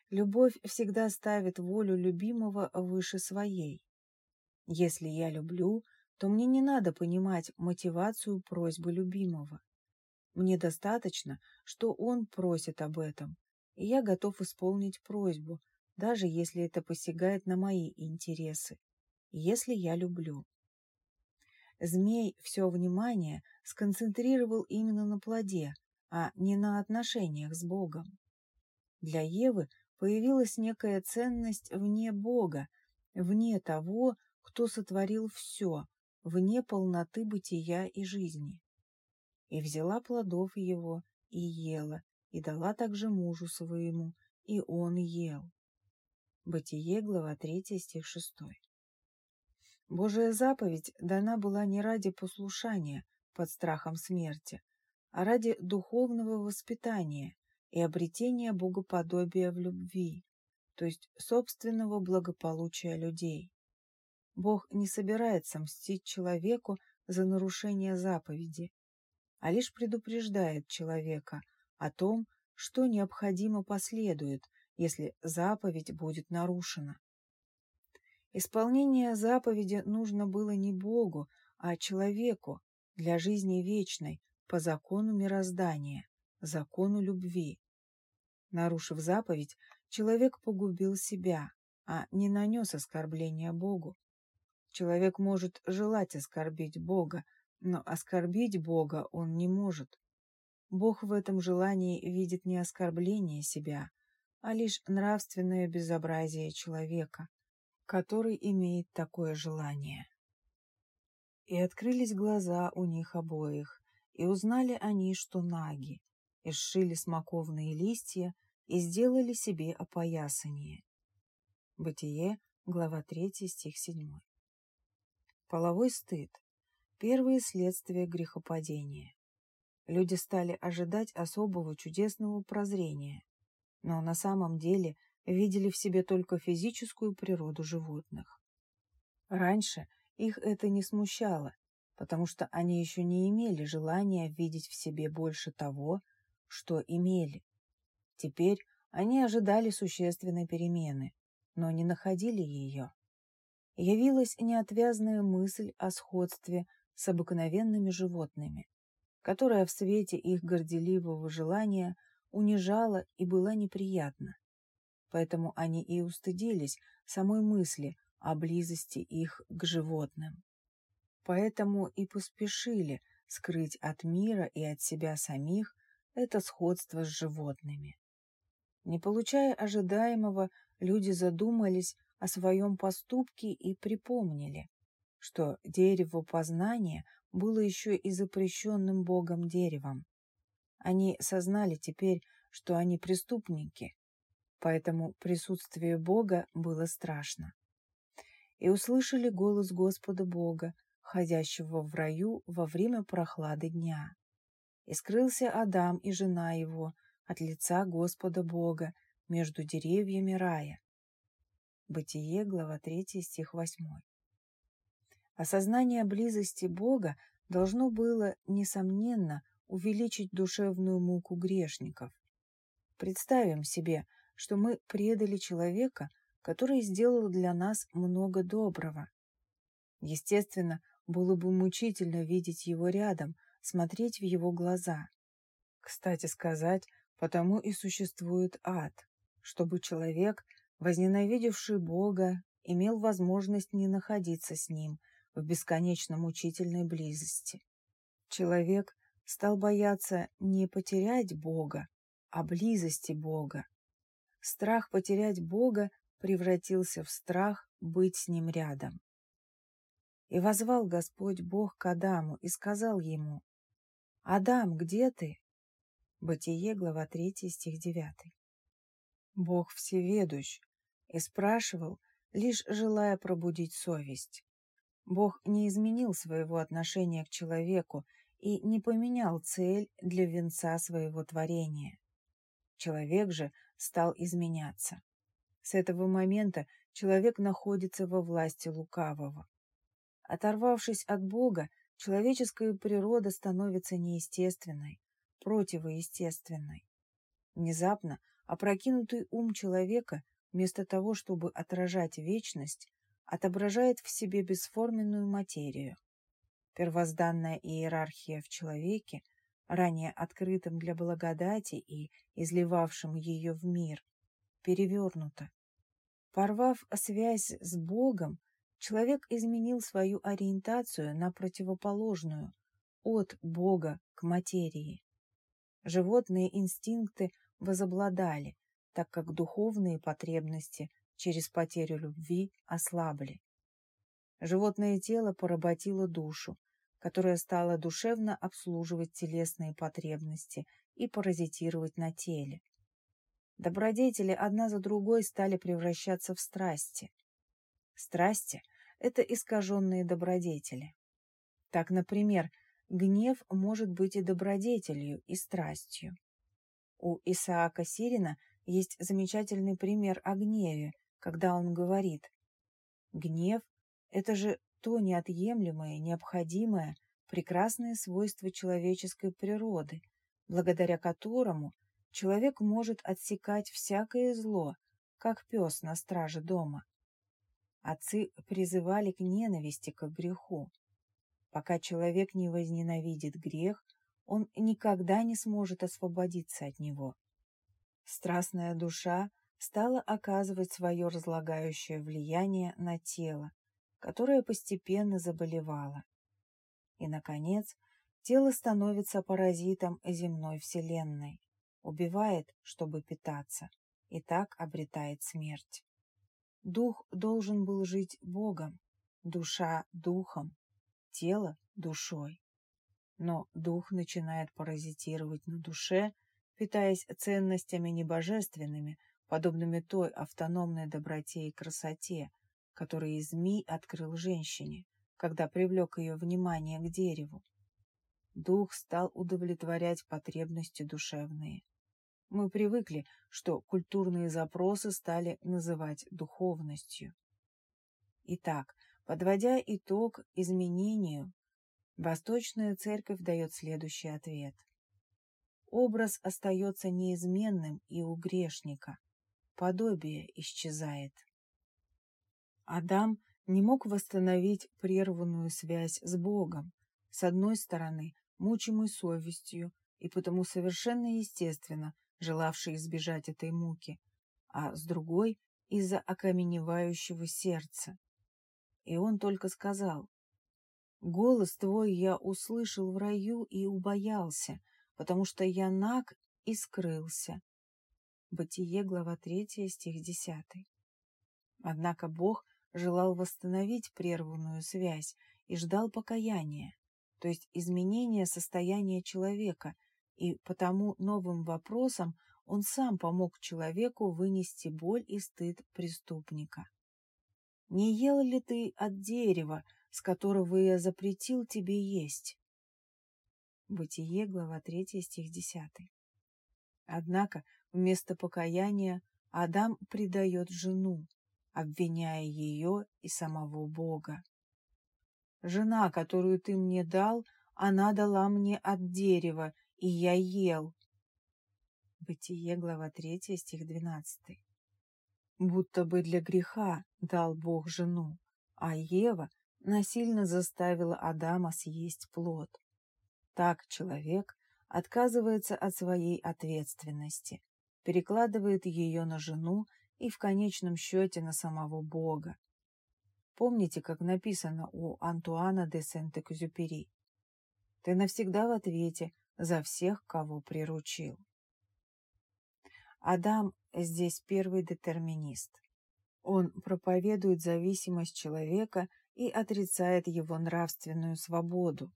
Любовь всегда ставит волю любимого выше своей. Если я люблю, то мне не надо понимать мотивацию просьбы любимого. Мне достаточно, что он просит об этом, и я готов исполнить просьбу, даже если это посягает на мои интересы, если я люблю. Змей все внимание сконцентрировал именно на плоде, а не на отношениях с Богом. Для Евы появилась некая ценность вне Бога, вне того, кто сотворил все, вне полноты бытия и жизни. И взяла плодов его, и ела, и дала также мужу своему, и он ел. Бытие, глава 3, стих 6. Божия заповедь дана была не ради послушания под страхом смерти, а ради духовного воспитания и обретения богоподобия в любви, то есть собственного благополучия людей. Бог не собирается мстить человеку за нарушение заповеди, а лишь предупреждает человека о том, что необходимо последует, если заповедь будет нарушена. Исполнение заповеди нужно было не Богу, а человеку для жизни вечной по закону мироздания, закону любви. Нарушив заповедь, человек погубил себя, а не нанес оскорбления Богу. Человек может желать оскорбить Бога, но оскорбить Бога он не может. Бог в этом желании видит не оскорбление себя, а лишь нравственное безобразие человека, который имеет такое желание. И открылись глаза у них обоих, и узнали они, что наги, и сшили смоковные листья, и сделали себе опоясание. Бытие, глава 3, стих 7. Половой стыд. Первые следствия грехопадения. Люди стали ожидать особого чудесного прозрения, но на самом деле видели в себе только физическую природу животных. Раньше их это не смущало, потому что они еще не имели желания видеть в себе больше того, что имели. Теперь они ожидали существенной перемены, но не находили ее явилась неотвязная мысль о сходстве с обыкновенными животными, которая в свете их горделивого желания унижала и была неприятна. Поэтому они и устыдились самой мысли о близости их к животным. Поэтому и поспешили скрыть от мира и от себя самих это сходство с животными. Не получая ожидаемого, люди задумались о своем поступке и припомнили, что дерево познания было еще и запрещенным Богом деревом. Они сознали теперь, что они преступники, поэтому присутствие Бога было страшно. И услышали голос Господа Бога, ходящего в раю во время прохлады дня. И скрылся Адам и жена его от лица Господа Бога между деревьями рая. Бытие, глава 3, стих 8. Осознание близости Бога должно было, несомненно, увеличить душевную муку грешников. Представим себе, что мы предали человека, который сделал для нас много доброго. Естественно, было бы мучительно видеть его рядом, смотреть в его глаза. Кстати сказать, потому и существует ад, чтобы человек, возненавидевший Бога, имел возможность не находиться с ним – в бесконечно мучительной близости. Человек стал бояться не потерять Бога, а близости Бога. Страх потерять Бога превратился в страх быть с Ним рядом. И возвал Господь Бог к Адаму и сказал ему, «Адам, где ты?» Бытие, глава 3, стих 9. Бог всеведущ и спрашивал, лишь желая пробудить совесть. Бог не изменил своего отношения к человеку и не поменял цель для венца своего творения. Человек же стал изменяться. С этого момента человек находится во власти лукавого. Оторвавшись от Бога, человеческая природа становится неестественной, противоестественной. Внезапно опрокинутый ум человека, вместо того, чтобы отражать вечность, отображает в себе бесформенную материю. Первозданная иерархия в человеке, ранее открытым для благодати и изливавшим ее в мир, перевернута. Порвав связь с Богом, человек изменил свою ориентацию на противоположную, от Бога к материи. Животные инстинкты возобладали, так как духовные потребности через потерю любви ослабли. Животное тело поработило душу, которая стала душевно обслуживать телесные потребности и паразитировать на теле. Добродетели одна за другой стали превращаться в страсти. Страсти — это искаженные добродетели. Так, например, гнев может быть и добродетелью, и страстью. У Исаака Сирина есть замечательный пример о гневе, когда он говорит «Гнев — это же то неотъемлемое, необходимое, прекрасное свойство человеческой природы, благодаря которому человек может отсекать всякое зло, как пес на страже дома. Отцы призывали к ненависти, к греху. Пока человек не возненавидит грех, он никогда не сможет освободиться от него. Страстная душа стала оказывать свое разлагающее влияние на тело, которое постепенно заболевало. И, наконец, тело становится паразитом земной вселенной, убивает, чтобы питаться, и так обретает смерть. Дух должен был жить Богом, душа – духом, тело – душой. Но дух начинает паразитировать на душе, питаясь ценностями небожественными, подобными той автономной доброте и красоте, которые Змей открыл женщине, когда привлек ее внимание к дереву. Дух стал удовлетворять потребности душевные. Мы привыкли, что культурные запросы стали называть духовностью. Итак, подводя итог изменению, Восточная Церковь дает следующий ответ. Образ остается неизменным и у грешника, подобие исчезает. Адам не мог восстановить прерванную связь с Богом. С одной стороны, мучимый совестью и потому совершенно естественно желавший избежать этой муки, а с другой — из-за окаменевающего сердца. И он только сказал, «Голос твой я услышал в раю и убоялся, потому что я наг и скрылся». Бытие, глава 3, стих 10. Однако Бог желал восстановить прерванную связь и ждал покаяния, то есть изменения состояния человека, и потому новым вопросом он сам помог человеку вынести боль и стыд преступника. «Не ел ли ты от дерева, с которого я запретил тебе есть?» Бытие, глава 3, стих 10. Однако вместо покаяния Адам предает жену, обвиняя ее и самого Бога. «Жена, которую ты мне дал, она дала мне от дерева, и я ел». Бытие, глава 3, стих 12. Будто бы для греха дал Бог жену, а Ева насильно заставила Адама съесть плод. Так человек отказывается от своей ответственности, перекладывает ее на жену и в конечном счете на самого Бога. Помните, как написано у Антуана де Сент-Экзюпери? «Ты навсегда в ответе за всех, кого приручил». Адам здесь первый детерминист. Он проповедует зависимость человека и отрицает его нравственную свободу.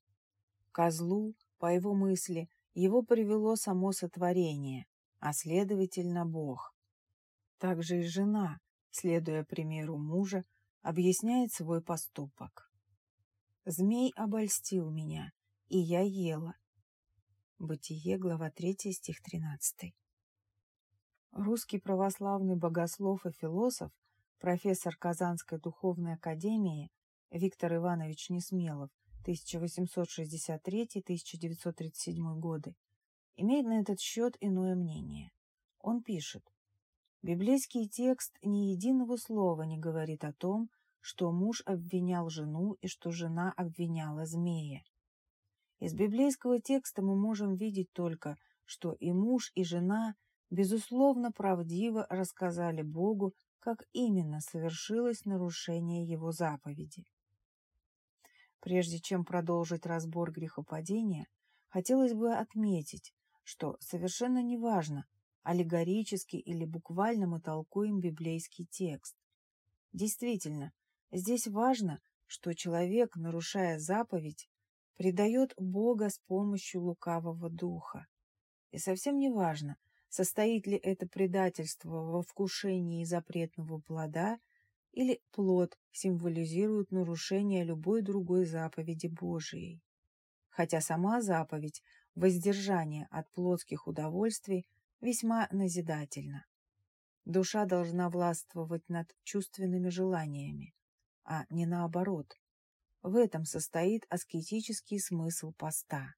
Козлу, по его мысли, его привело само сотворение, а следовательно Бог. Также и жена, следуя примеру мужа, объясняет свой поступок. «Змей обольстил меня, и я ела». Бытие, глава 3, стих 13. Русский православный богослов и философ, профессор Казанской духовной академии Виктор Иванович Несмелов 1863-1937 годы, имеет на этот счет иное мнение. Он пишет, Библейский текст ни единого слова не говорит о том, что муж обвинял жену и что жена обвиняла змея. Из библейского текста мы можем видеть только, что и муж, и жена безусловно правдиво рассказали Богу, как именно совершилось нарушение его заповеди. Прежде чем продолжить разбор грехопадения, хотелось бы отметить, что совершенно неважно, аллегорически или буквально мы толкуем библейский текст. Действительно, здесь важно, что человек, нарушая заповедь, предает Бога с помощью лукавого духа. И совсем не важно, состоит ли это предательство во вкушении запретного плода или плод символизирует нарушение любой другой заповеди Божией. Хотя сама заповедь воздержание от плотских удовольствий весьма назидательно. Душа должна властвовать над чувственными желаниями, а не наоборот. В этом состоит аскетический смысл поста.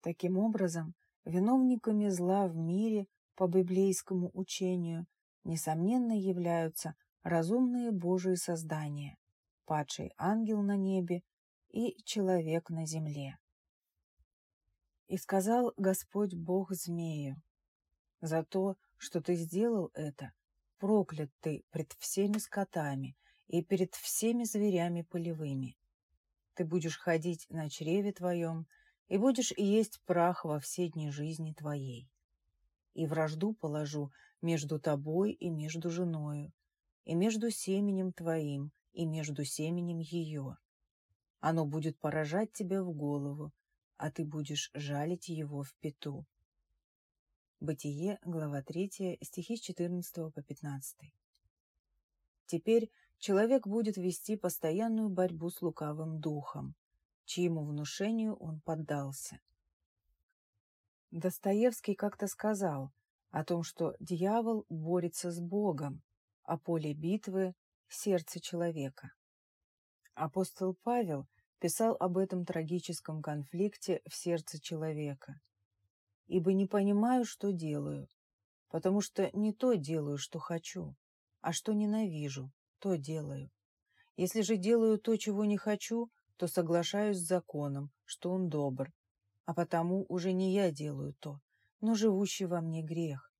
Таким образом, виновниками зла в мире по библейскому учению несомненно являются разумные Божии создания, падший ангел на небе и человек на земле. И сказал Господь Бог змею, за то, что ты сделал это, проклят ты пред всеми скотами и перед всеми зверями полевыми. Ты будешь ходить на чреве твоем и будешь есть прах во все дни жизни твоей. И вражду положу между тобой и между женою, и между семенем твоим и между семенем ее. Оно будет поражать тебя в голову, а ты будешь жалить его в пету. Бытие, глава 3, стихи с 14 по 15. Теперь человек будет вести постоянную борьбу с лукавым духом, чьему внушению он поддался. Достоевский как-то сказал о том, что дьявол борется с Богом, а поле битвы – сердце человека. Апостол Павел писал об этом трагическом конфликте в сердце человека – ибо не понимаю, что делаю, потому что не то делаю, что хочу, а что ненавижу, то делаю. Если же делаю то, чего не хочу, то соглашаюсь с законом, что он добр. а потому уже не я делаю то, но живущий во мне грех.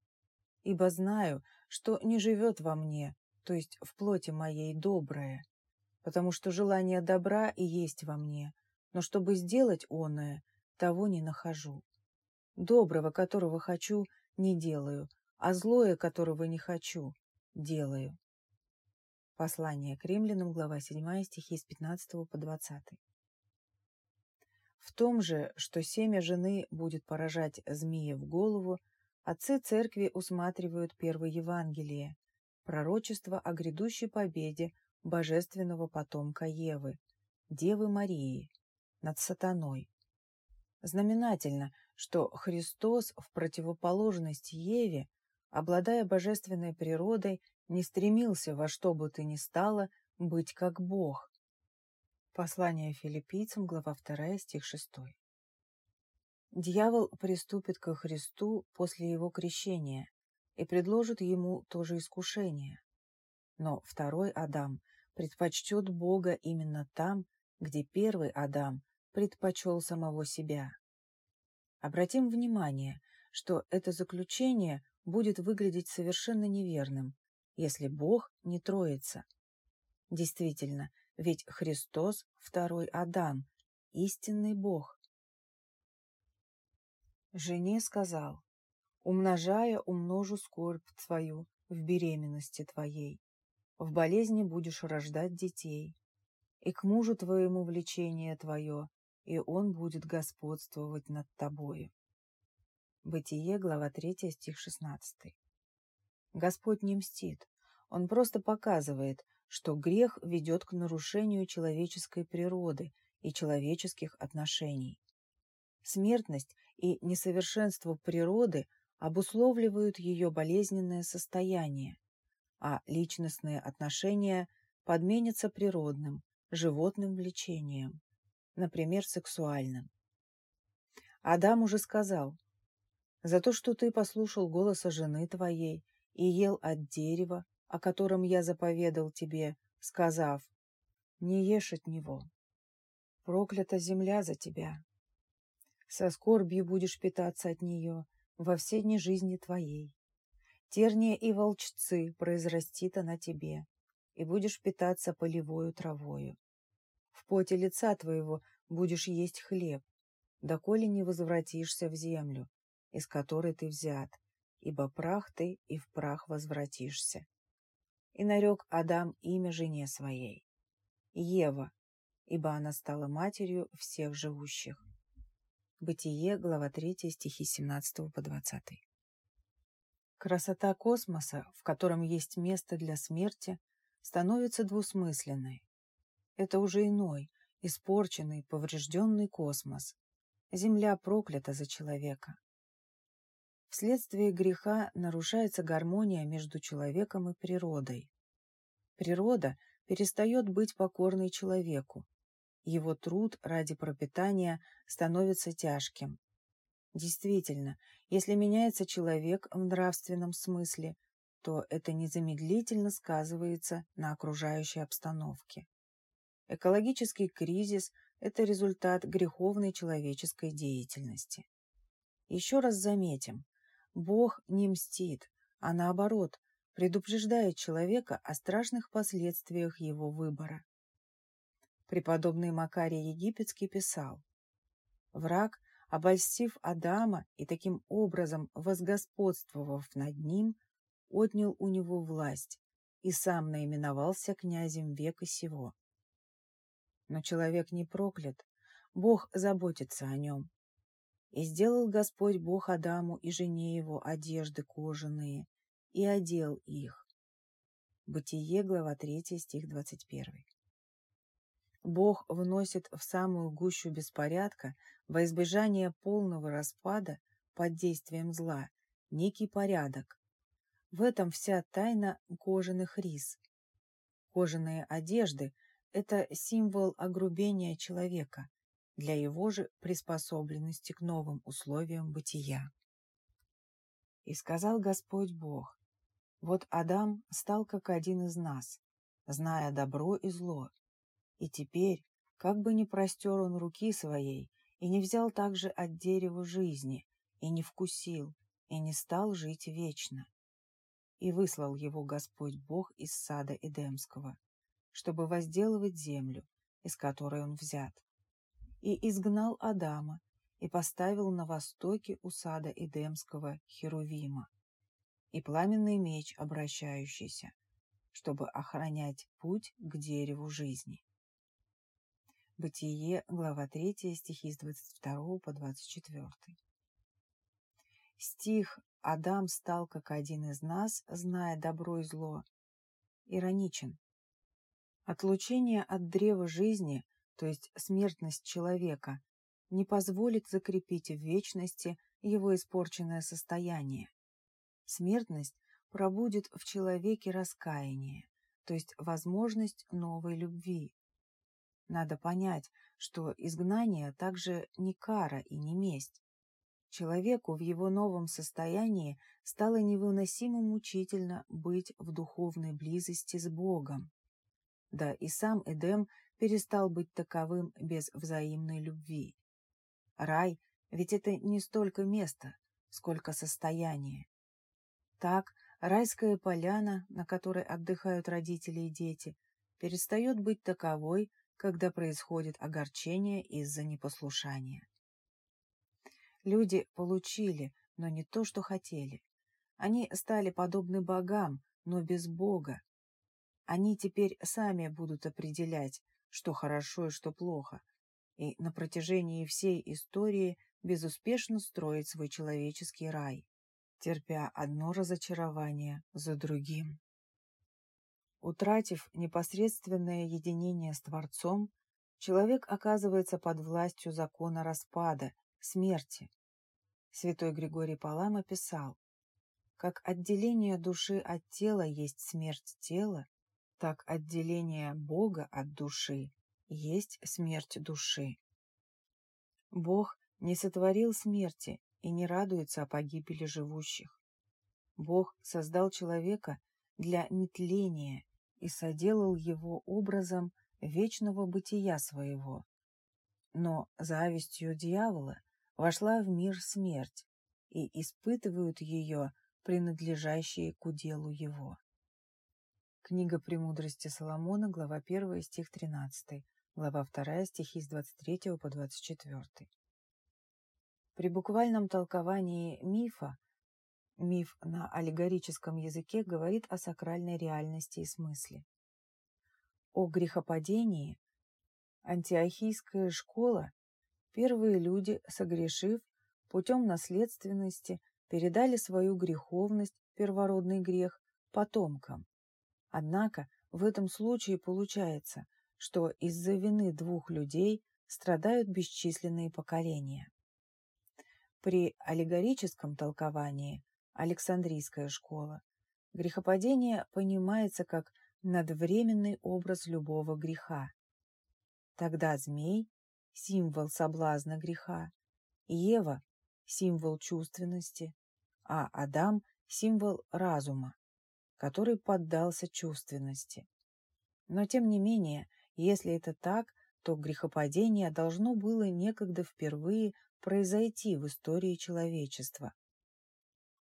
Ибо знаю, что не живет во мне, то есть в плоти моей доброе, потому что желание добра и есть во мне, но чтобы сделать оное, того не нахожу. Доброго, которого хочу, не делаю, а злое, которого не хочу, делаю. Послание к римлянам, глава 7, стихи с 15 по 20. В том же, что семя жены будет поражать змея в голову, отцы церкви усматривают первое Евангелие, пророчество о грядущей победе божественного потомка Евы, Девы Марии, над сатаной. Знаменательно, что Христос в противоположность Еве, обладая божественной природой, не стремился во что бы то ни стало быть как Бог, Послание филиппийцам, глава 2, стих 6. Дьявол приступит ко Христу после его крещения и предложит ему то же искушение. Но второй Адам предпочтет Бога именно там, где первый Адам предпочел самого себя. Обратим внимание, что это заключение будет выглядеть совершенно неверным, если Бог не троится. Действительно, ведь Христос – второй Адам, истинный Бог. Жене сказал, «Умножая, умножу скорбь твою в беременности твоей, в болезни будешь рождать детей, и к мужу твоему влечение твое, и он будет господствовать над тобою». Бытие, глава 3, стих 16. Господь не мстит, Он просто показывает, что грех ведет к нарушению человеческой природы и человеческих отношений. Смертность и несовершенство природы обусловливают ее болезненное состояние, а личностные отношения подменятся природным, животным влечением, например, сексуальным. Адам уже сказал, «За то, что ты послушал голоса жены твоей и ел от дерева, о котором я заповедал тебе, сказав, «Не ешь от него. Проклята земля за тебя. Со скорбью будешь питаться от нее во все дни жизни твоей. Терния и волчцы произрастит она тебе, и будешь питаться полевою травою. В поте лица твоего будешь есть хлеб, доколе не возвратишься в землю, из которой ты взят, ибо прах ты и в прах возвратишься и нарек Адам имя жене своей, Ева, ибо она стала матерью всех живущих. Бытие, глава 3, стихи 17 по 20. Красота космоса, в котором есть место для смерти, становится двусмысленной. Это уже иной, испорченный, поврежденный космос. Земля проклята за человека. Вследствие греха нарушается гармония между человеком и природой. Природа перестает быть покорной человеку. Его труд ради пропитания становится тяжким. Действительно, если меняется человек в нравственном смысле, то это незамедлительно сказывается на окружающей обстановке. Экологический кризис – это результат греховной человеческой деятельности. Еще раз заметим, Бог не мстит, а наоборот, предупреждает человека о страшных последствиях его выбора. Преподобный Макарий Египетский писал, «Враг, обольстив Адама и таким образом возгосподствовав над ним, отнял у него власть и сам наименовался князем века сего. Но человек не проклят, Бог заботится о нем, и сделал Господь Бог Адаму и жене его одежды кожаные, и одел их. Бытие, глава 3, стих 21. Бог вносит в самую гущу беспорядка во избежание полного распада под действием зла некий порядок. В этом вся тайна кожаных рис. Кожаные одежды – это символ огрубения человека, для его же приспособленности к новым условиям бытия. И сказал Господь Бог, вот Адам стал как один из нас, зная добро и зло, и теперь, как бы ни простер он руки своей и не взял также от дерева жизни, и не вкусил, и не стал жить вечно. И выслал его Господь Бог из сада Эдемского, чтобы возделывать землю, из которой он взят. И изгнал Адама, и поставил на востоке у сада Эдемского Херувима, и пламенный меч обращающийся, чтобы охранять путь к дереву жизни. Бытие, глава 3, стихи с 22 по 24. Стих «Адам стал как один из нас, зная добро и зло» ироничен. Отлучение от древа жизни, то есть смертность человека, не позволит закрепить в вечности его испорченное состояние. Смертность пробудет в человеке раскаяние, то есть возможность новой любви. Надо понять, что изгнание также не кара и не месть. Человеку в его новом состоянии стало невыносимо мучительно быть в духовной близости с Богом. Да и сам Эдем перестал быть таковым без взаимной любви. Рай ведь это не столько место, сколько состояние. Так, райская поляна, на которой отдыхают родители и дети, перестает быть таковой, когда происходит огорчение из-за непослушания. Люди получили, но не то, что хотели. Они стали подобны богам, но без Бога. Они теперь сами будут определять, что хорошо и что плохо, и на протяжении всей истории безуспешно строить свой человеческий рай, терпя одно разочарование за другим. Утратив непосредственное единение с Творцом, человек оказывается под властью закона распада, смерти. Святой Григорий Палама писал, «Как отделение души от тела есть смерть тела, так отделение Бога от души есть смерть души. Бог не сотворил смерти и не радуется о погибели живущих. Бог создал человека для нетления и соделал его образом вечного бытия своего. Но завистью дьявола вошла в мир смерть, и испытывают ее принадлежащие к уделу его. Книга «Премудрости Соломона», глава 1, стих 13. Глава 2, стихи с 23 по 24. При буквальном толковании мифа миф на аллегорическом языке говорит о сакральной реальности и смысле. О грехопадении антиохийская школа первые люди, согрешив путем наследственности, передали свою греховность, первородный грех, потомкам. Однако в этом случае получается, что из-за вины двух людей страдают бесчисленные поколения. При аллегорическом толковании Александрийская школа грехопадение понимается как надвременный образ любого греха. Тогда змей – символ соблазна греха, Ева – символ чувственности, а Адам – символ разума, который поддался чувственности. Но тем не менее если это так, то грехопадение должно было некогда впервые произойти в истории человечества.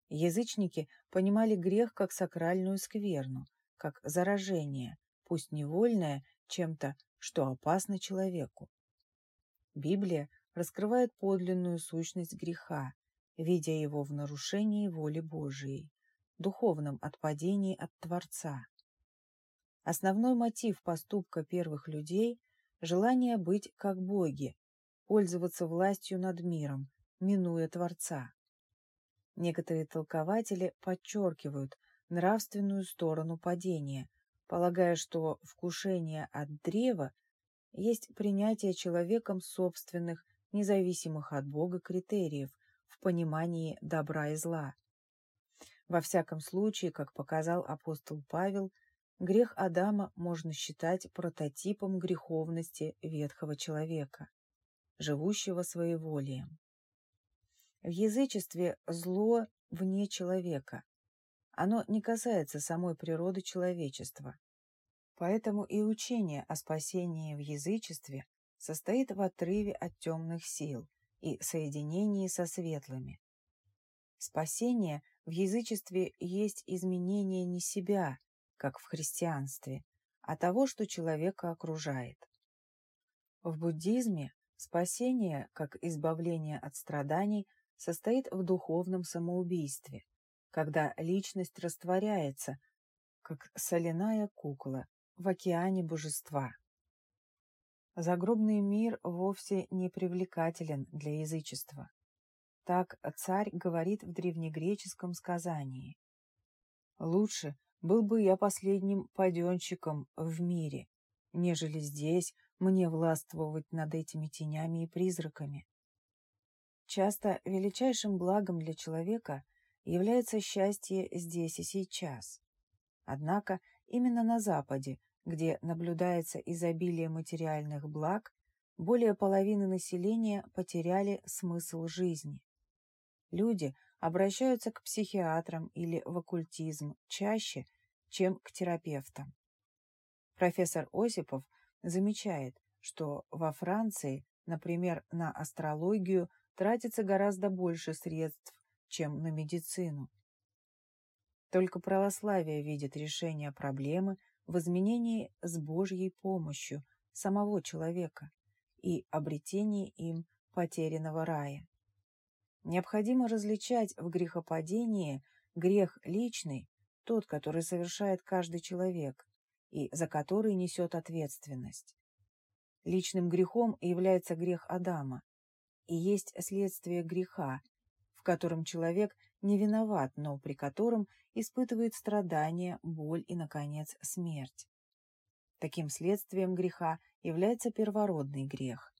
Язычники понимали грех как сакральную скверну, как заражение, пусть невольное, чем-то, что опасно человеку. Библия раскрывает подлинную сущность греха, видя его в нарушении воли Божией, духовном отпадении от Творца. Основной мотив поступка первых людей – желание быть как боги, пользоваться властью над миром, минуя Творца. Некоторые толкователи подчеркивают нравственную сторону падения, полагая, что вкушение от древа есть принятие человеком собственных, независимых от Бога критериев в понимании добра и зла. Во всяком случае, как показал апостол Павел, Грех Адама можно считать прототипом греховности ветхого человека, живущего своеволием. В язычестве зло вне человека. Оно не касается самой природы человечества. Поэтому и учение о спасении в язычестве состоит в отрыве от темных сил и соединении со светлыми. Спасение в язычестве есть изменение не себя, как в христианстве, а того, что человека окружает. В буддизме спасение, как избавление от страданий, состоит в духовном самоубийстве, когда личность растворяется, как соляная кукла в океане божества. Загробный мир вовсе не привлекателен для язычества. Так царь говорит в древнегреческом сказании. «Лучше был бы я последним паденщиком в мире, нежели здесь мне властвовать над этими тенями и призраками». Часто величайшим благом для человека является счастье здесь и сейчас. Однако именно на Западе, где наблюдается изобилие материальных благ, более половины населения потеряли смысл жизни. Люди обращаются к психиатрам или в оккультизм чаще, чем к терапевтам. Профессор Осипов замечает, что во Франции, например, на астрологию тратится гораздо больше средств, чем на медицину. Только православие видит решение проблемы в изменении с Божьей помощью самого человека и обретении им потерянного рая. Необходимо различать в грехопадении грех личный, тот, который совершает каждый человек, и за который несет ответственность. Личным грехом является грех Адама, и есть следствие греха, в котором человек не виноват, но при котором испытывает страдания, боль и, наконец, смерть. Таким следствием греха является первородный грех.